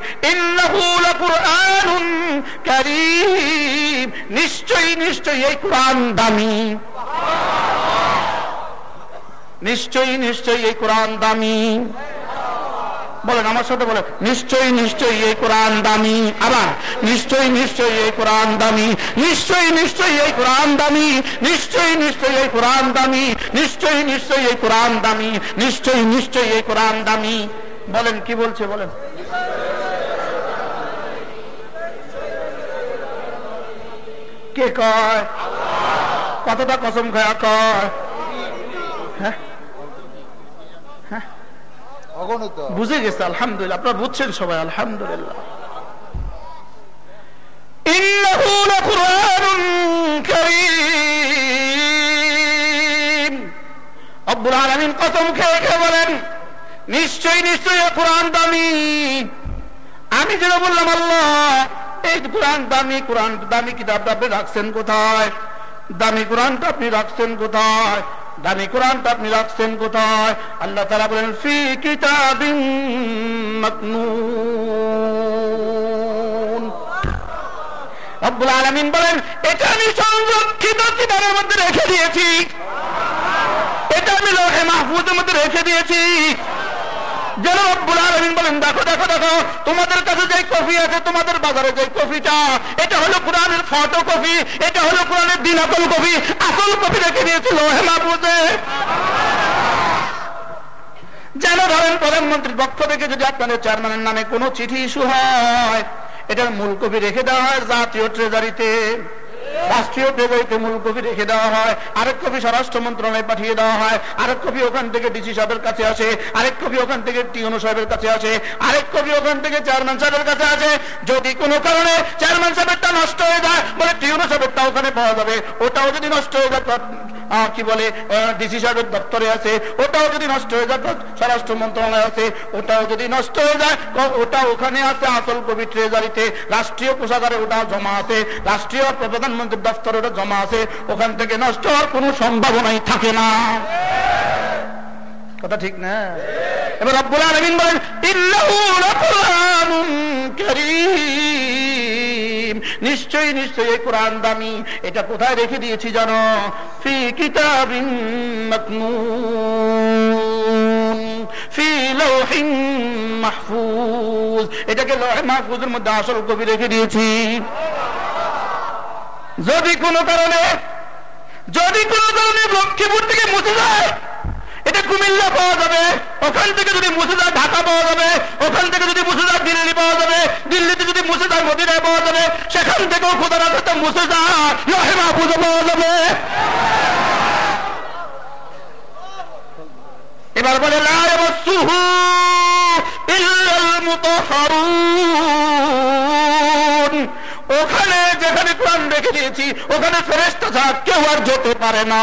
কারীম। নিশ্চয়ই নিশ্চয়ই এই কোরআন দামি। নিশ্চয়ই নিশ্চয়ই এই কোরআন দামি। বলেন, আমার সাথে বলেন, নিশ্চয়ই নিশ্চয়ই এই কোরআন দামি। আবার, নিশ্চয়ই নিশ্চয়ই এই কোরআন দামি। নিশ্চয়ই নিশ্চয়ই এই কোরআন দামি। নিশ্চয়ই নিশ্চয়ই এই কোরআন দামি। নিশ্চয়ই নিশ্চয়ই এই কোরআন দামি। নিশ্চয়ই নিশ্চয়ই এই কোরআন দামি। বলেন, কি বলছে, বলেন? কে কয়? কতটা কসম খায় কয়? হ্যাঁ? বুঝে গেছে, আলহামদুলিল্লাহ। আপনারা বুঝছেন সবাই, আলহামদুলিল্লাহ। নিশ্চয়ই নিশ্চয়ই কোরআন দামি। আমি যেন বললাম, আল্লাহ, এই কোরআন দামি কোরআন দামি কিতাবটা আপনি রাখছেন কোথায়? দামি কোরআনটা আপনি রাখছেন কোথায়? দামি কোরআনটা আপনি রাখছেন কোথায়? আল্লাহ তারা বলেন, ফি কিতাবিন মাকনুন। রব্বুল বলেন, এটা আমি সংরক্ষিত কিতাবের মধ্যে রেখে দিয়েছি। এটা আমি লোহে মাহফুজের মধ্যে রেখে দিয়েছি। যেন রব্বুল আলমিন বলেন, দেখো দেখো দেখো, তোমাদের কাছে যে কফি আছে, তোমাদের বাজারে যে কফিটা, এটা হলো কোরআনের ফটো কপি এটা হলো কোরআনের দিনাকল কপি আসল কপি রেখে দিয়েছে লোহে মাহফুজে। যেন ধরেন প্রধানমন্ত্রীর পক্ষ থেকে যদি আপনাদের চেয়ারম্যানের নামে কোনো চিঠি ইস্যু হয়, এটার মূল কপি রেখে দেওয়া হয় জাতীয় ট্রেজারিতে। রাষ্ট্রীয় ট্রেজারিতে মূল কপি রেখে দেওয়া হয়, আরেক কপি স্বরাষ্ট্র মন্ত্রণালয়ে পাঠিয়ে দেওয়া হয়, আরেক কপি ওখান থেকে ডিসি সাহেবের কাছে আসে, আরেক কপি ওখান থেকে টিউনো সাহেবের কাছে আসে, আরেক কপি ওখান থেকে চেয়ারম্যান সাহেবের কাছে আসে। যদি কোনো কারণে চেয়ারম্যান সাহেবেরটা নষ্ট হয়ে যায়, বলে টিউনো সাহেবেরটা ওখানে পাওয়া যাবে, ওটাও যদি নষ্ট হয়ে যায় কি বলে ডিসি সাহেবের দপ্তরে আছে, ওটাও যদি নষ্ট হয়ে যায় স্বরাষ্ট্র মন্ত্রণালয় আছে, ওটাও যদি নষ্ট হয়ে যায় ওটা ওখানে আছে, আসল কবি ট্রেজারিতে রাষ্ট্রীয় কোষাগারে ওটা জমা আছে, রাষ্ট্রীয় প্রধানমন্ত্রীর দপ্তরে ওটা জমা আছে, ওখান থেকে নষ্ট হওয়ার কোনো সম্ভাবনাই থাকে না। কথা ঠিক না? এবার রব্বুল আলামিন বলেন লাকুরআনুন কারীম। নিশ্চয়ই নিশ্চয়ই এই কোরআন দামি। এটা কোথায় রেখে দিয়েছি জানো? ফি এটাকে লৌহে মাহফুজের মধ্যে আসল কবি রেখে দিয়েছি। যদি কোনো কারণে, যদি কোনো কারণে লক্ষ্মীপুর থেকে মুছে যায় এটা কুমিল্লা পাওয়া যাবে। ওখান থেকে যদি মুছে ঢাকা পাওয়া যাবে। ওখান থেকে যদি মুছে দিল্লি পাওয়া যাবে। দিল্লিতে যদি যায় মদিনায় পাওয়া যাবে। সেখান থেকেও খোদার যায় লহে মাহফুজে পাওয়া যাবে। এবার বলে মুতাহহারুন ওখানে যেখানে কোরআন রেখে দিয়েছি, ওখানে ফেরেশতা ছাড়া কেউ আর যেতে পারে না।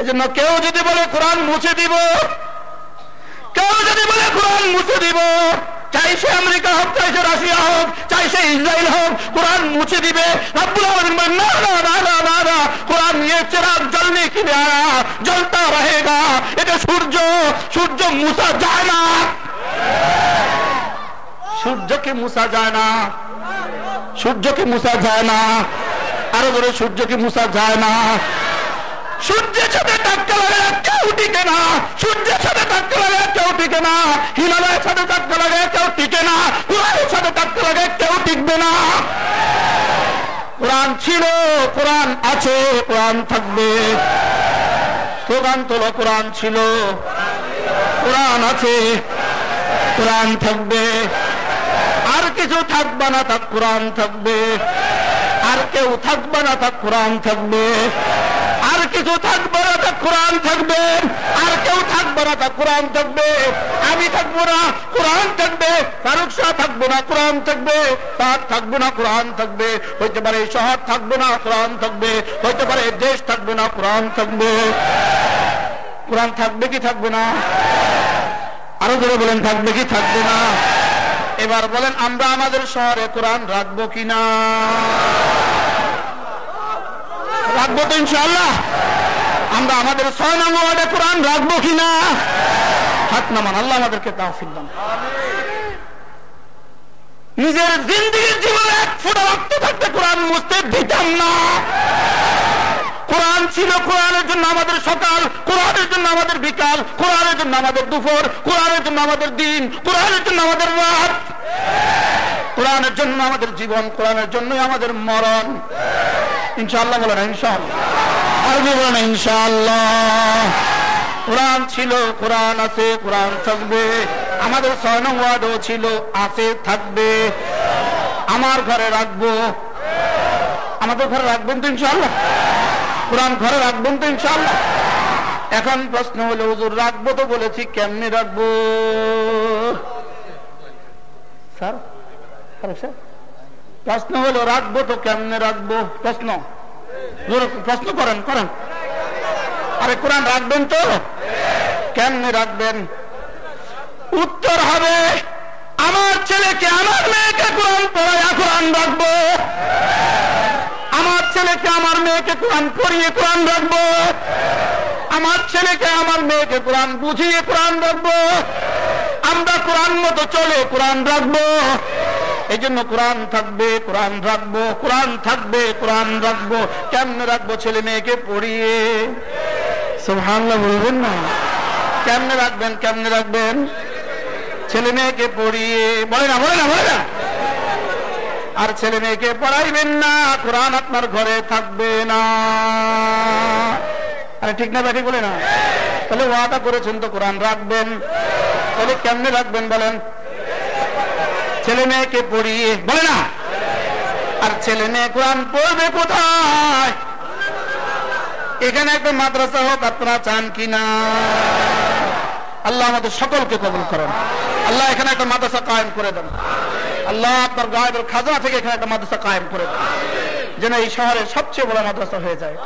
এজন্য কেউ যদি বলে কোরআন মুছে দিব কেউ যদি বলে কোরআন মুছে দিব চাই সে আমেরিকা হোক চাই সে রাশিয়া হোক চাই সে ইসরায়েল হোক কোরআন মুছে দিবে রব্বুল আলামিন বলেন, না না না না না না কোরআন ये चिराग जलने के लिए आया जलता रहेगा এটা সূর্য সূর্য মুছা যায় না সূর্যকে মুছা যায় না সূর্যকে মুছা যায় না আরো ধরে সূর্যকে মুছা যায় না সূর্যের সাথে ধাক্কা লাগে কেউ টিকে না। সূর্যের সাথে ধাক্কা লাগে কেউ টিকে না। হিমালয়ের সাথে ধাক্কা লাগে কেউ টিকে না। কোরআনের সাথে ধাক্কা লাগে কেউ টিকবে না। কোরআন ছিল, কোরআন আছে, কোরআন থাকবে। তোলো, কোরআন ছিল। কোরআন আছে, কোরআন থাকবে। আর কিছু থাকবে না, তা কোরআন থাকবে। আর কেউ থাকবে না, তা কোরআন থাকবে। কিছু থাকবে না, তা কোরআন থাকবে। আর কেউ থাকবে না, তা কোরআন থাকবে। আমি থাকব না, কোরআন থাকবে। ফারুক শাহ থাকব না, কোরআন থাকবে। সাদ থাকবে না, কোরআন থাকবে। হইতে পারে শহর থাকবে না, কোরআন থাকবে। হইতে পারে দেশ থাকবে না, কোরআন থাকবে। কোরআন থাকবে কি থাকবে না? আরও ধরে বলেন, থাকবে কি থাকবে না? এবার বলেন, আমরা আমাদের শহরে কোরআন রাখব কিনা? রাখব তো ইনশাল্লাহ আমরা আমাদের ছয় নং ওয়ার্ডে কোরআন রাখব কিনা? হাত নামান আল্লাহ আমাদেরকে তাহফিল দান নিজের জিন্দিগির জীবনে এক ফোটা রক্ত থাকতে কোরআন মুছতে দিতাম না। কোরআন ছিল কোরআনের জন্য আমাদের সকাল, কোরআনের জন্য আমাদের বিকাল, কোরআনের জন্য আমাদের দুপুর, কোরআনের জন্য আমাদের দিন, কোরআনের জন্য আমাদের রাত। কোরআনের জন্য আমাদের জীবন, কোরআনের জন্যই আমাদের মরণ। ইনশাআল্লাহ বলে না ইনশাআল্লাহ। আরবি বলে না ইনশাআল্লাহ। কোরআন ছিল, কোরআন আছে, কোরআন থাকবে। আমাদের ছয় নং ওয়ার্ডও ছিল, আছে, থাকবে। আমার ঘরে রাখব। আমাদের ঘরে রাখবেন তো ইনশাআল্লাহ? কোরআন ঘরে রাখবেন তো ইনশাআল্লাহ? এখন প্রশ্ন হলো, হুজুর, রাখব তো বলেছি, কেমনে রাখব? স্যার। প্রশ্ন হলো, রাখব তো কেমনে রাখব? প্রশ্ন। প্রশ্ন করেন করেন। আরে, কোরআন রাখবেন তো? কেমনে রাখবেন? উত্তর হবে, আমার ছেলেকে আমার মেয়েকে কোরআন পড়ায় কোরআন রাখব। আমার ছেলেকে আমার মেয়েকে কোরআন পড়িয়ে কোরআন রাখব। আমার ছেলেকে আমার মেয়েকে কোরআন বুঝিয়ে কোরআন রাখব। আমরা কোরআন মতো চলে কোরআন রাখব। এই জন্য কোরআন থাকবে, কোরআন রাখব, কোরআন থাকবে, কোরআন রাখব। কেমনে রাখব ছেলে মেয়েকে পড়িয়ে? সুবহানাল্লাহ বলবেন না। কেমনে রাখবেন কেমনে রাখবেন? ছেলে মেয়েকে পড়িয়ে। বলে না বলে না বলে না। আর ছেলে মেয়েকে পড়াইবেন না, কোরআন আপনার ঘরে থাকবে না। আরে ঠিক না ব্যাটি বলে না। তাহলে ওয়াদা করেছেন তো কোরআন রাখবেন। তাহলে কেমনে রাখবেন বলেন? ছেলে মেয়েকে পড়িয়ে বলে না? আর ছেলে মেয়ে কোরআন পড়বে কোথায়? এখানে একটা মাদ্রাসা হোক, আপনারা চান কিনা? আল্লাহ আমাদের সকলকে কবল করেন। আল্লাহ এখানে একটা মাদ্রাসা কায়েম করে দেন। আল্লাহ আপনার গায়েবের খাজনা থেকে এখানে একটা মাদ্রাসা কায়েম করে দেন। যেন এই শহরের সবচেয়ে বড় মাদ্রাসা হয়ে যায়।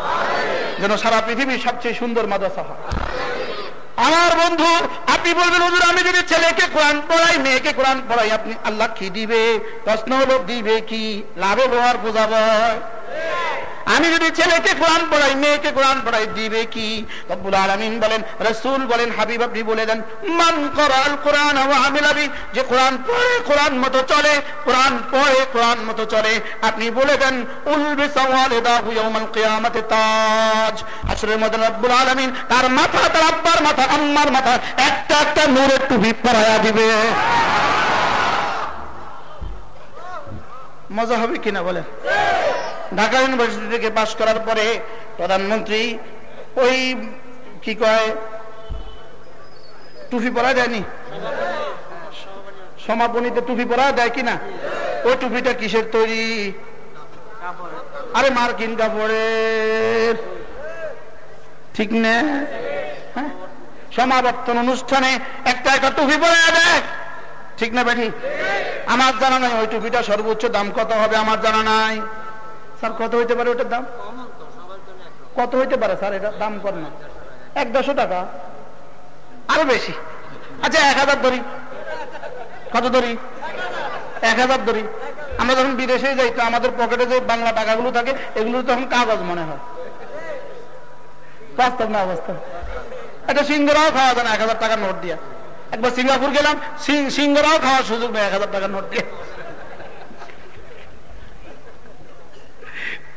যেন সারা পৃথিবীর সবচেয়ে সুন্দর মাদ্রাসা হয়। আমার বন্ধু, আপনি বলবেন, হুজুর, আমি যদি ছেলেকে কোরআন পড়াই, মেয়েকে কোরআন পড়াই, আপনি আল্লাহ কি দিবে? প্রশ্ন হলো, দিবে কি? লাভে ব্যবহার বোঝাবো আমি যদি ছেলেকে কোরআন পড়াই, মেয়েকে কোরআন পড়াই, দিবে কি? রব্বুল আলামিন বলেন, রাসূল বলেন, হাবিব আপনি বলে দেন, মান করাল কোরআন ওয়া আমিলা বি যে কোরআন পড়ে, কোরআন মতো চলে, কোরআন পড়ে, কোরআন মতো চলে। আপনি বলে দেন উলবি সাওয়ালিদাহু ইয়াউমাল কিয়ামাতি তাজ। হাসরের মধ্যে রব্বুল আলামিন তার মাথা, তার আব্বার মাথা, আম্মার মাথা, একটা একটা নূরের টুপি পরায়া দিবে। মজা হবে কিনা বলেন? ঢাকা ইউনিভার্সিটি থেকে পাশ করার পরে প্রধানমন্ত্রী ওই, কি কয়, টুপি পরা দেয়নি? সমাপনীতে টুপি পরা দেয় কিনা? ওই টুপিটা কিসের তৈরি? আরে মার্কিন কাপড়ের। ঠিক না? হ্যাঁ? সমাবর্তন অনুষ্ঠানে একটা একটা টুপি পরে দেয়। ঠিক না বেঠি? আমার জানা নাই, ওই টুপিটা সর্বোচ্চ দাম কত হবে? আমার জানা নাই। স্যার, কত হইতে পারে ওটার দাম? কত হইতে পারে স্যার এটা? দাম কর না। এক দেড়শো টাকা। আরও বেশি। আচ্ছা এক হাজার ধরি। কত ধরি? এক হাজার ধরি। আমরা যখন বিদেশে যাই, তো আমাদের পকেটে যে বাংলা টাকাগুলো থাকে, এগুলো তখন কাগজ মনে হয়। বাস্তব না অবস্থা একটা সিঙ্গরাও খাওয়া যায় না, এক হাজার টাকার নোট দিয়া। একবার সিঙ্গাপুর গেলাম সিঙ্গরাও খাওয়ার সুযোগ নেই, এক হাজার টাকার নোট দিয়ে।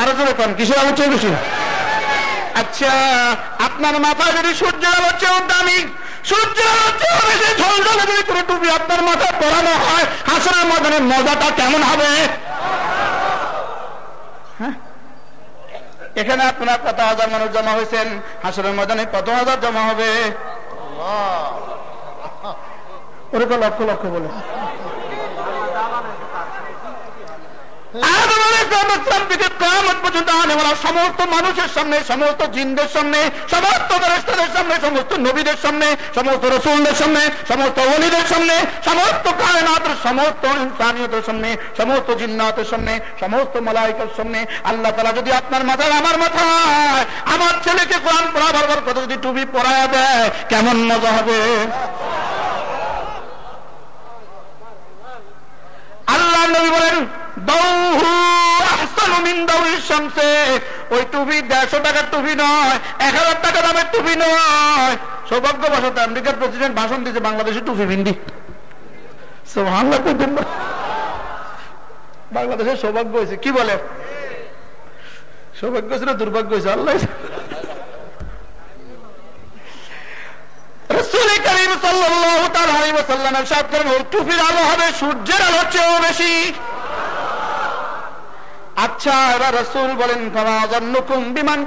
আরও জোরে কিসের আলো চেয়ে বেশি আচ্ছা আপনার মাথা যদি সূর্যের আলো চেয়েও দামি সূর্যের আলো চেয়েও বেশি ঝলঝলে যদি কোনো টুপি আপনার মাথায় পরানো হয় হাসনের ময়দানের মজাটা কেমন হবে? হ্যাঁ? এখানে আপনার কত হাজার মানুষ জমা হয়েছেন? হাসনের ময়দানে কত হাজার জমা হবে? ওরকম লক্ষ লক্ষ বলে আদম আলাইহিসসালাম থেকে কিয়ামত পর্যন্ত সমস্ত মানুষের সামনে সমস্ত জিনদের সামনে সমস্ত ফেরেশতাদের সামনে সমস্ত নবীদের সামনে সমস্ত রাসূলদের সামনে সমস্ত ওলিদের সামনে সমস্ত কায়নাতের সমস্ত ইনসানিয়তের সামনে সমস্ত জিন্নাতের সামনে সমস্ত মালাইকার সামনে আল্লাহ তাআলা যদি আপনার মাথায় আমার মাথায় আমার ছেলেকে কোরআন পড়াবার কথা যদি টুপি পরায়া দেয় কেমন মজা হবে আল্লাহ নবী বলেন বাংলাদেশে সৌভাগ্য হয়েছে। কি বলে? সৌভাগ্য হয়েছে না দুর্ভাগ্য হয়েছে? আল্লাহ টুপির আলো হবে, সূর্যের আলোর চেয়েও বেশি। আচ্ছা এবার রসুল বলেন বিমান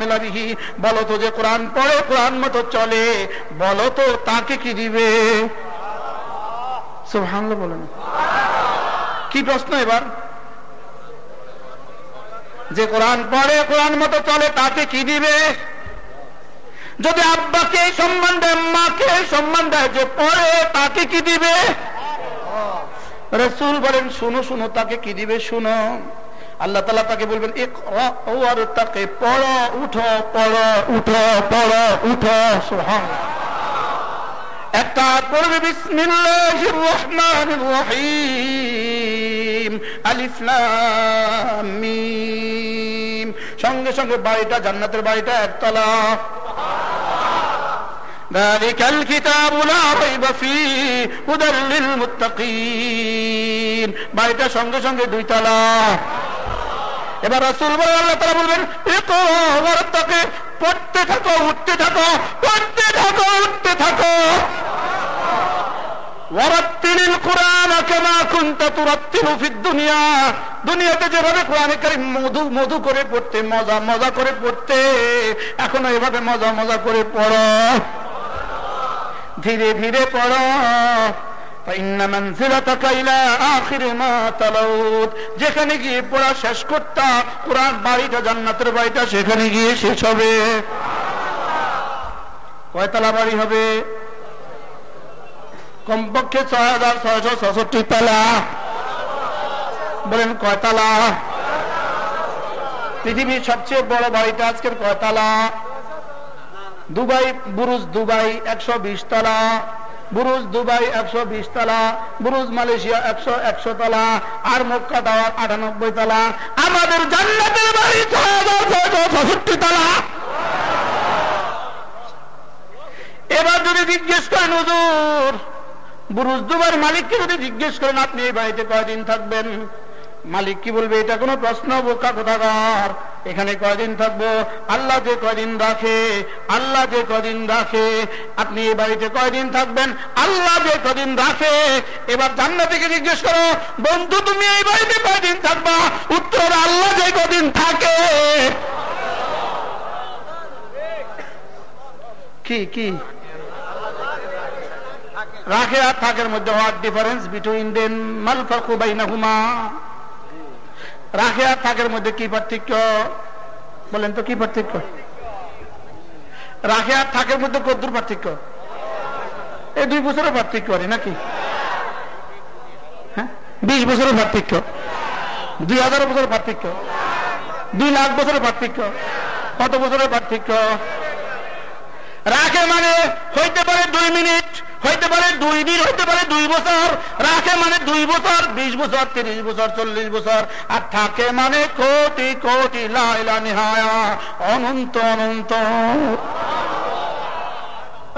মিলাবিহি। বলো তো যে কোরআন পড়ে, কোরআন মতো চলে, বলো তো তাকে কি দিবে? বলেন। কি প্রশ্ন এবার? যে কোরআন পড়ে, কোরআন মতো চলে, তাকে কি দিবে? যদি আব্বাকে সম্মান দেয়, মাকে সম্মান দেয়, যে পড়ে, তাকে কি দিবে? রসুল বলেন, শুনো শুনো, তাকে কি দিবে? শুনো। আল্লাহ তালা তাকে বলবেন তাকে পড়ো, উঠো পড়ো উঠো পড়ো, উঠো সোহান একটা পড়বে বিসমিল্লাহ রহমান রহিম, আলিফ লাম মিম। সঙ্গে সঙ্গে বাড়িটা জান্নাতের বাড়িটা একতলা। ذلك الكتاب لا ريب فيه هدى للمتقين বাড়িটা সঙ্গে সঙ্গে দুই তলা এবার রাসূল বলেন আল্লাহ তাআলা বলবেন ইকরা ওয়ারতাকে পড়তে থাকো উঠতে থাকো পড়তে থাকো উঠতে থাকো ওয়ারাত্তিলিল কুরআন কামা কুনতা তুরাত্তিলু ফিদ দুনিয়া দুনিয়াতে যেভাবে কোরআনে কারীম মধু মধু করে পড়তে মজা মজা করে পড়তে এখনো এভাবে মজা মজা করে পড়ো ধীরে ধীরে পড়ো। যেখানে গিয়ে পড়া শেষ করতাম কোরআন বাড়িটা, জান্নাতের বাড়িটা, সেখানে গিয়ে শেষ হবে। কয়তলা বাড়ি হবে? কমপক্ষে ছয় হাজার ছয়শো ছষট্টি তালা। বলেন কয়তলা পৃথিবীর সবচেয়ে বড় বাড়িটা আজকের কয়তলা দুবাই, বুরুজ, দুবাই, একশো বিশ তলা। বুরুজ, দুবাই, একশো বিশ তলা। বুরুজ, মালয়েশিয়া, একশো একশো তলা। আর মক্কা টাওয়ার আটানব্বই তলা। আমাদের জান্নাতের বাড়ি ছষট্টি তলা। এবার যদি জিজ্ঞেস করেন, হুজুর, বুরুজ দুবার মালিককে যদি জিজ্ঞেস করেন, আপনি এই বাড়িতে কয়দিন থাকবেন? মালিক কি বলবে? এটা কোনো প্রশ্ন, বোকা কোথাকার? এখানে কয়দিন থাকব? আল্লাহ যে কয়দিন রাখে, আল্লাহ যে কদিন রাখে, আপনি এই বাড়িতে কয়দিন থাকবেন? আল্লাহ যে কদিন রাখে, এবার জান্না থেকে জিজ্ঞেস করো, বন্ধু, তুমি এই বাড়িতে কয়দিন থাকবা? উত্তর, আল্লাহ যে কদিন থাকে। কি কি? রাখে আর থাকের মধ্যে হোয়াট ডিফারেন্স বিটুইন দেন মালফাকু বাইনাহুমা। রাখে আর থাকের মধ্যে কি পার্থক্য? বলেন তো, কি পার্থক্য? রাখে আর থাকের মধ্যে কদ্দুর পার্থক্য? এই দুই বছরের পার্থক্য করে নাকি? হ্যাঁ? বিশ বছরের পার্থক্য। দুই হাজার বছরের পার্থক্য। দুই লাখ বছরের পার্থক্য। কত বছরের পার্থক্য? রাখে মানে হইতে পারে দুই মিনিট হইতে পারে দুই দিন, হইতে পারে দুই বছর। রাখে মানে দুই বছর, বিশ বছর, তিরিশ বছর, চল্লিশ বছর। আর থাকে মানে কোটি কোটি, লাইলা নিহায়া। অনন্ত অনন্ত।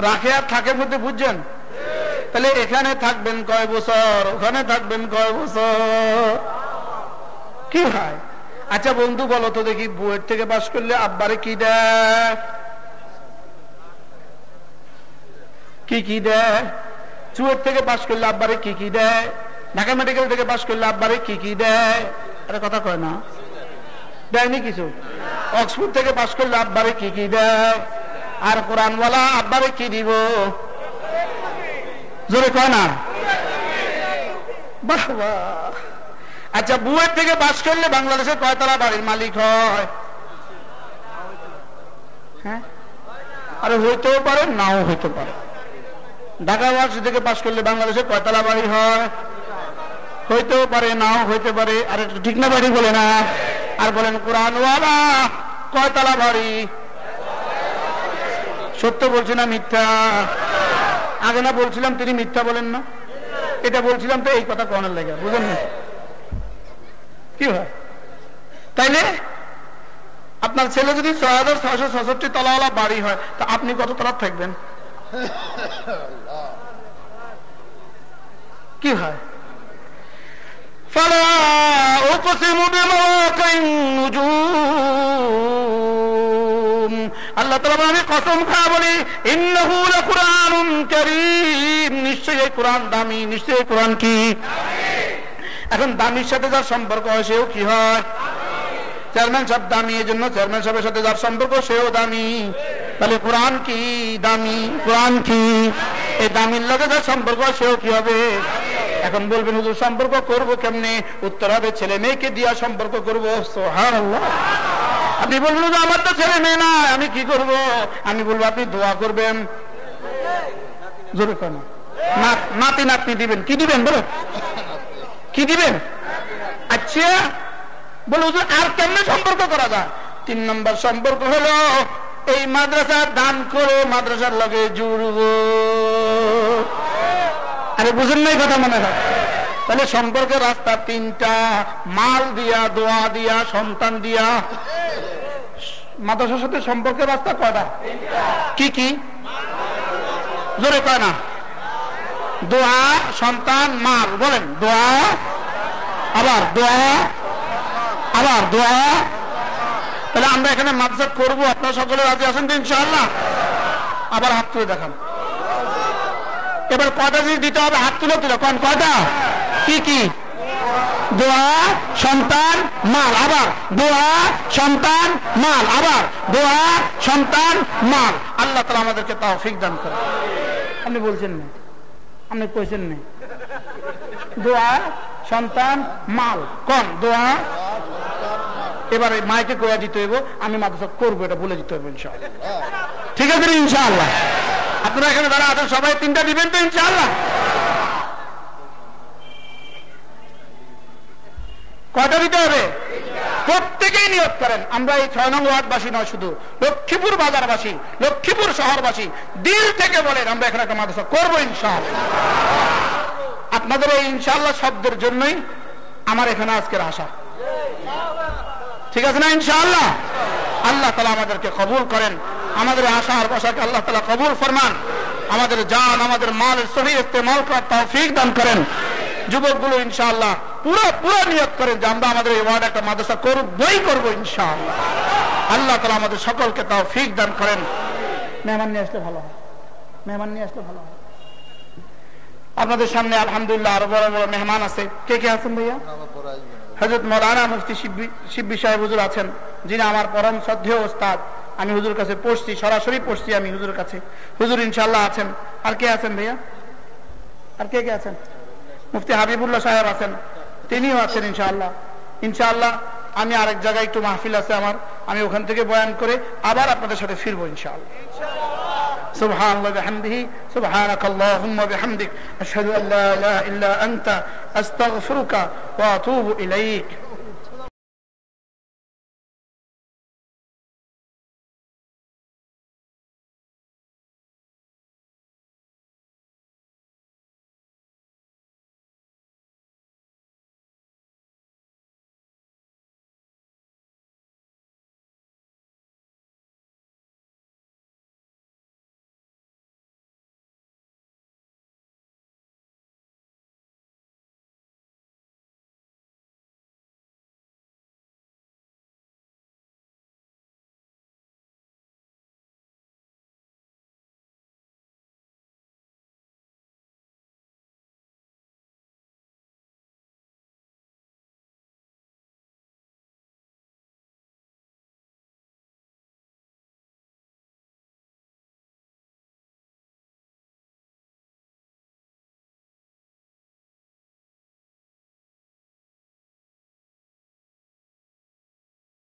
রাখে আর থাকে মধ্যে বুঝছেন? তাহলে এখানে থাকবেন কয় বছর? ওখানে থাকবেন কয় বছর? কি হয়? আচ্ছা বন্ধু, বলো তো দেখি, বইয়ের থেকে বাস করলে আব্বারে কি দেয়? কি কি দেয়? চুয়ের থেকে পাশ করলে আব্বারে কি কি দেয়? ঢাকা মেডিকেল থেকে পাশ করলে আব্বারে কি কি দেয়? আরে কথা কয় না। দেয়নি কিছু? অক্সফোর্ড থেকে পাশ করলে আব্বারে কি কি দেয়? আর কোরআনওয়ালা আব্বারে কি দিব? জোরে কয় না? আচ্ছা বুয়ের থেকে পাশ করলে বাংলাদেশের কয়তলা বাড়ির মালিক হয়? হ্যাঁ? আরে হইতেও পারে, নাও হইতে পারে। ঢাকা ইউনিভার্সিটি থেকে পাশ করলে বাংলাদেশে কয়তলা বাড়ি হয়? হইতেও পারে, নাও হইতে পারে, আর একটু ঠিক না বাড়ি বলে না। আর বলেন, কোরআনওয়ালা কয়তলা বাড়ি? সত্য বলছি না মিথ্যা? আগে না বলছিলাম, তিনি মিথ্যা বলেন না। এটা বলছিলাম তো এই কথা কনের লেগে বুঝলেন না? কি হয়? তাইলে, আপনার ছেলে যদি ছয় হাজার ছয়শো ছষট্টি তলাওয়ালা বাড়ি হয়, তা আপনি কত তলার থাকবেন? কি হয় فلا أقسم بمواقع النجوم আল্লাহ তালা আমি কসম খা বলি ইন্নাহু লাকুরআনুন কারীম নিশ্চয়ই কোরআন দামি নিশ্চয়ই কোরআন কি এখন দামির সাথে যার সম্পর্ক হয় সেও কি হয় চেয়ারম্যান সাহেব দামি এই জন্য চেয়ারম্যান সাহেবের সাথে যার সম্পর্ক সেও দামি তাহলে কোরআন কি দামি কোরআন কি এই দামির লগে যার সম্পর্ক সেও কি হবে এখন বলবেন, হুজুর, সম্পর্ক করব কেমনে? উত্তর হবে ছেলে মেয়েকে দিয়া সম্পর্ক করব। সুবহানাল্লাহ। আপনি বলবেন আমার তো ছেলে মেয়ে না আমি কি করব? আমি বলব, আপনি দোয়া করবেন। নাতি, নাতনি দিবেন। কি দিবেন বলো? কি দিবেন? আচ্ছা বলে আর কেমনে সম্পর্ক করা যায়? তিন নম্বর সম্পর্ক হলো, এই মাদ্রাসা দান করে মাদ্রাসার লগে জুড়ব। আরে বুঝেন নাই কথা মনে হয়। তাহলে সম্পর্কের রাস্তা তিনটা, মাল দিয়া, দোয়া দিয়া, সন্তান দিয়া। মাদ্রাসার সাথে সম্পর্কের রাস্তা কয়টা? কি কি? জোরে কয় না। দোয়া, সন্তান, মাল, বলেন। দোয়া, আবার দোয়া আবার দোয়া। তাহলে আমরা এখানে মাদ্রাসা করব, আপনারা সকলে রাজি আছেন তো ইনশাআল্লাহ? আবার হাত তুলে দেখান। এবার কয়টা জিনিস দিতে হবে, হাত তুলে তুলে, কোন কয়টা কি কি? দোয়া, সন্তান, মাল, আবার। দোয়া, সন্তান, মাল, আবার। দোয়া, সন্তান, মাল। আল্লাহ তালা আমাদেরকে তাও ফিক দান করে আপনি বলছেন না। আপনি কইছেন না। দোয়া, সন্তান, মাল। কোন? দোয়া? এবারে মাইকে কয়া দিতে হইব, আমি মাদ্রাসা করব, এটা বলে দিতে হবে ইনশাআল্লাহ। ঠিক আছে ইনশাআল্লাহ। আপনারা এখানে যারা আছেন সবাই, তিনটা দিবেন তো ইনশাআল্লাহ। কয়টা দিতে হবে? প্রত্যেকেই নিয়োগ করেন। আমরা এই ছয় নং ওয়ার্ডবাসী নয় শুধু, লক্ষ্মীপুর বাজারবাসী, লক্ষ্মীপুর শহরবাসী, দিল থেকে বলেন, আমরা এখানে একটা মাদ্রাসা করব ইনশাআল্লাহ। আপনাদের এই ইনশাআল্লাহ শব্দের জন্যই আমার এখানে আজকের আশা। ঠিক আছে না ইনশাআল্লাহ? আল্লাহ তালা আমাদেরকে কবুল করেন। আমাদের আশা আর বসাকে আল্লাহ তালা কবুল ফরমান। আমাদের জান, আমাদের মালের সহি ইস্তেমাল করার তৌফিক দান করেন। যুবকগুলো ইনশাআল্লাহ পুরো পুরো নিয়োগ করেন যে আমরা আমাদের এই ওয়ার্ড একটা মাদ্রাসা করবই করব ইনশাআল্লাহ। আল্লাহ তালা আমাদের সকলকে তাও ফিক দান করেন। মেহমান নিয়ে আসলে ভালো হয়। মেহমান নিয়ে আসলে ভালো হয়। আপনাদের সামনে আলহামদুলিল্লাহ আরও বড় বড় মেহমান আছে। কে কে আছেন ভাইয়া? হজরত মৌলানা মুফতি শিব্বি সাহেব হুজুর আছেন। যিনি আমার পরম শ্রদ্ধেয় ওস্তাদ। আমি হুজুর কাছে পড়ছি সরাসরি পড়ছি আমি হুজুর কাছে হুজুর ইনশাল্লাহ আছেন আর কে আছেন ভাইয়া আর কে কে আছেন মুফতি হাবিবুল্লাহ সাহেব আছেন তিনিও আছেন ইনশাআল্লাহ ইনশাআল্লাহ আমি আরেক জায়গায় একটু মাহফিল আছে আমার আমি ওখান থেকে বয়ান করে আবার আপনাদের সাথে ফিরবো ইনশাআল্লাহ سبحان الله بحمده سبحانك اللهم وبحمدك أشهد أن لا إله إلا أنت أستغفرك وأتوب إليك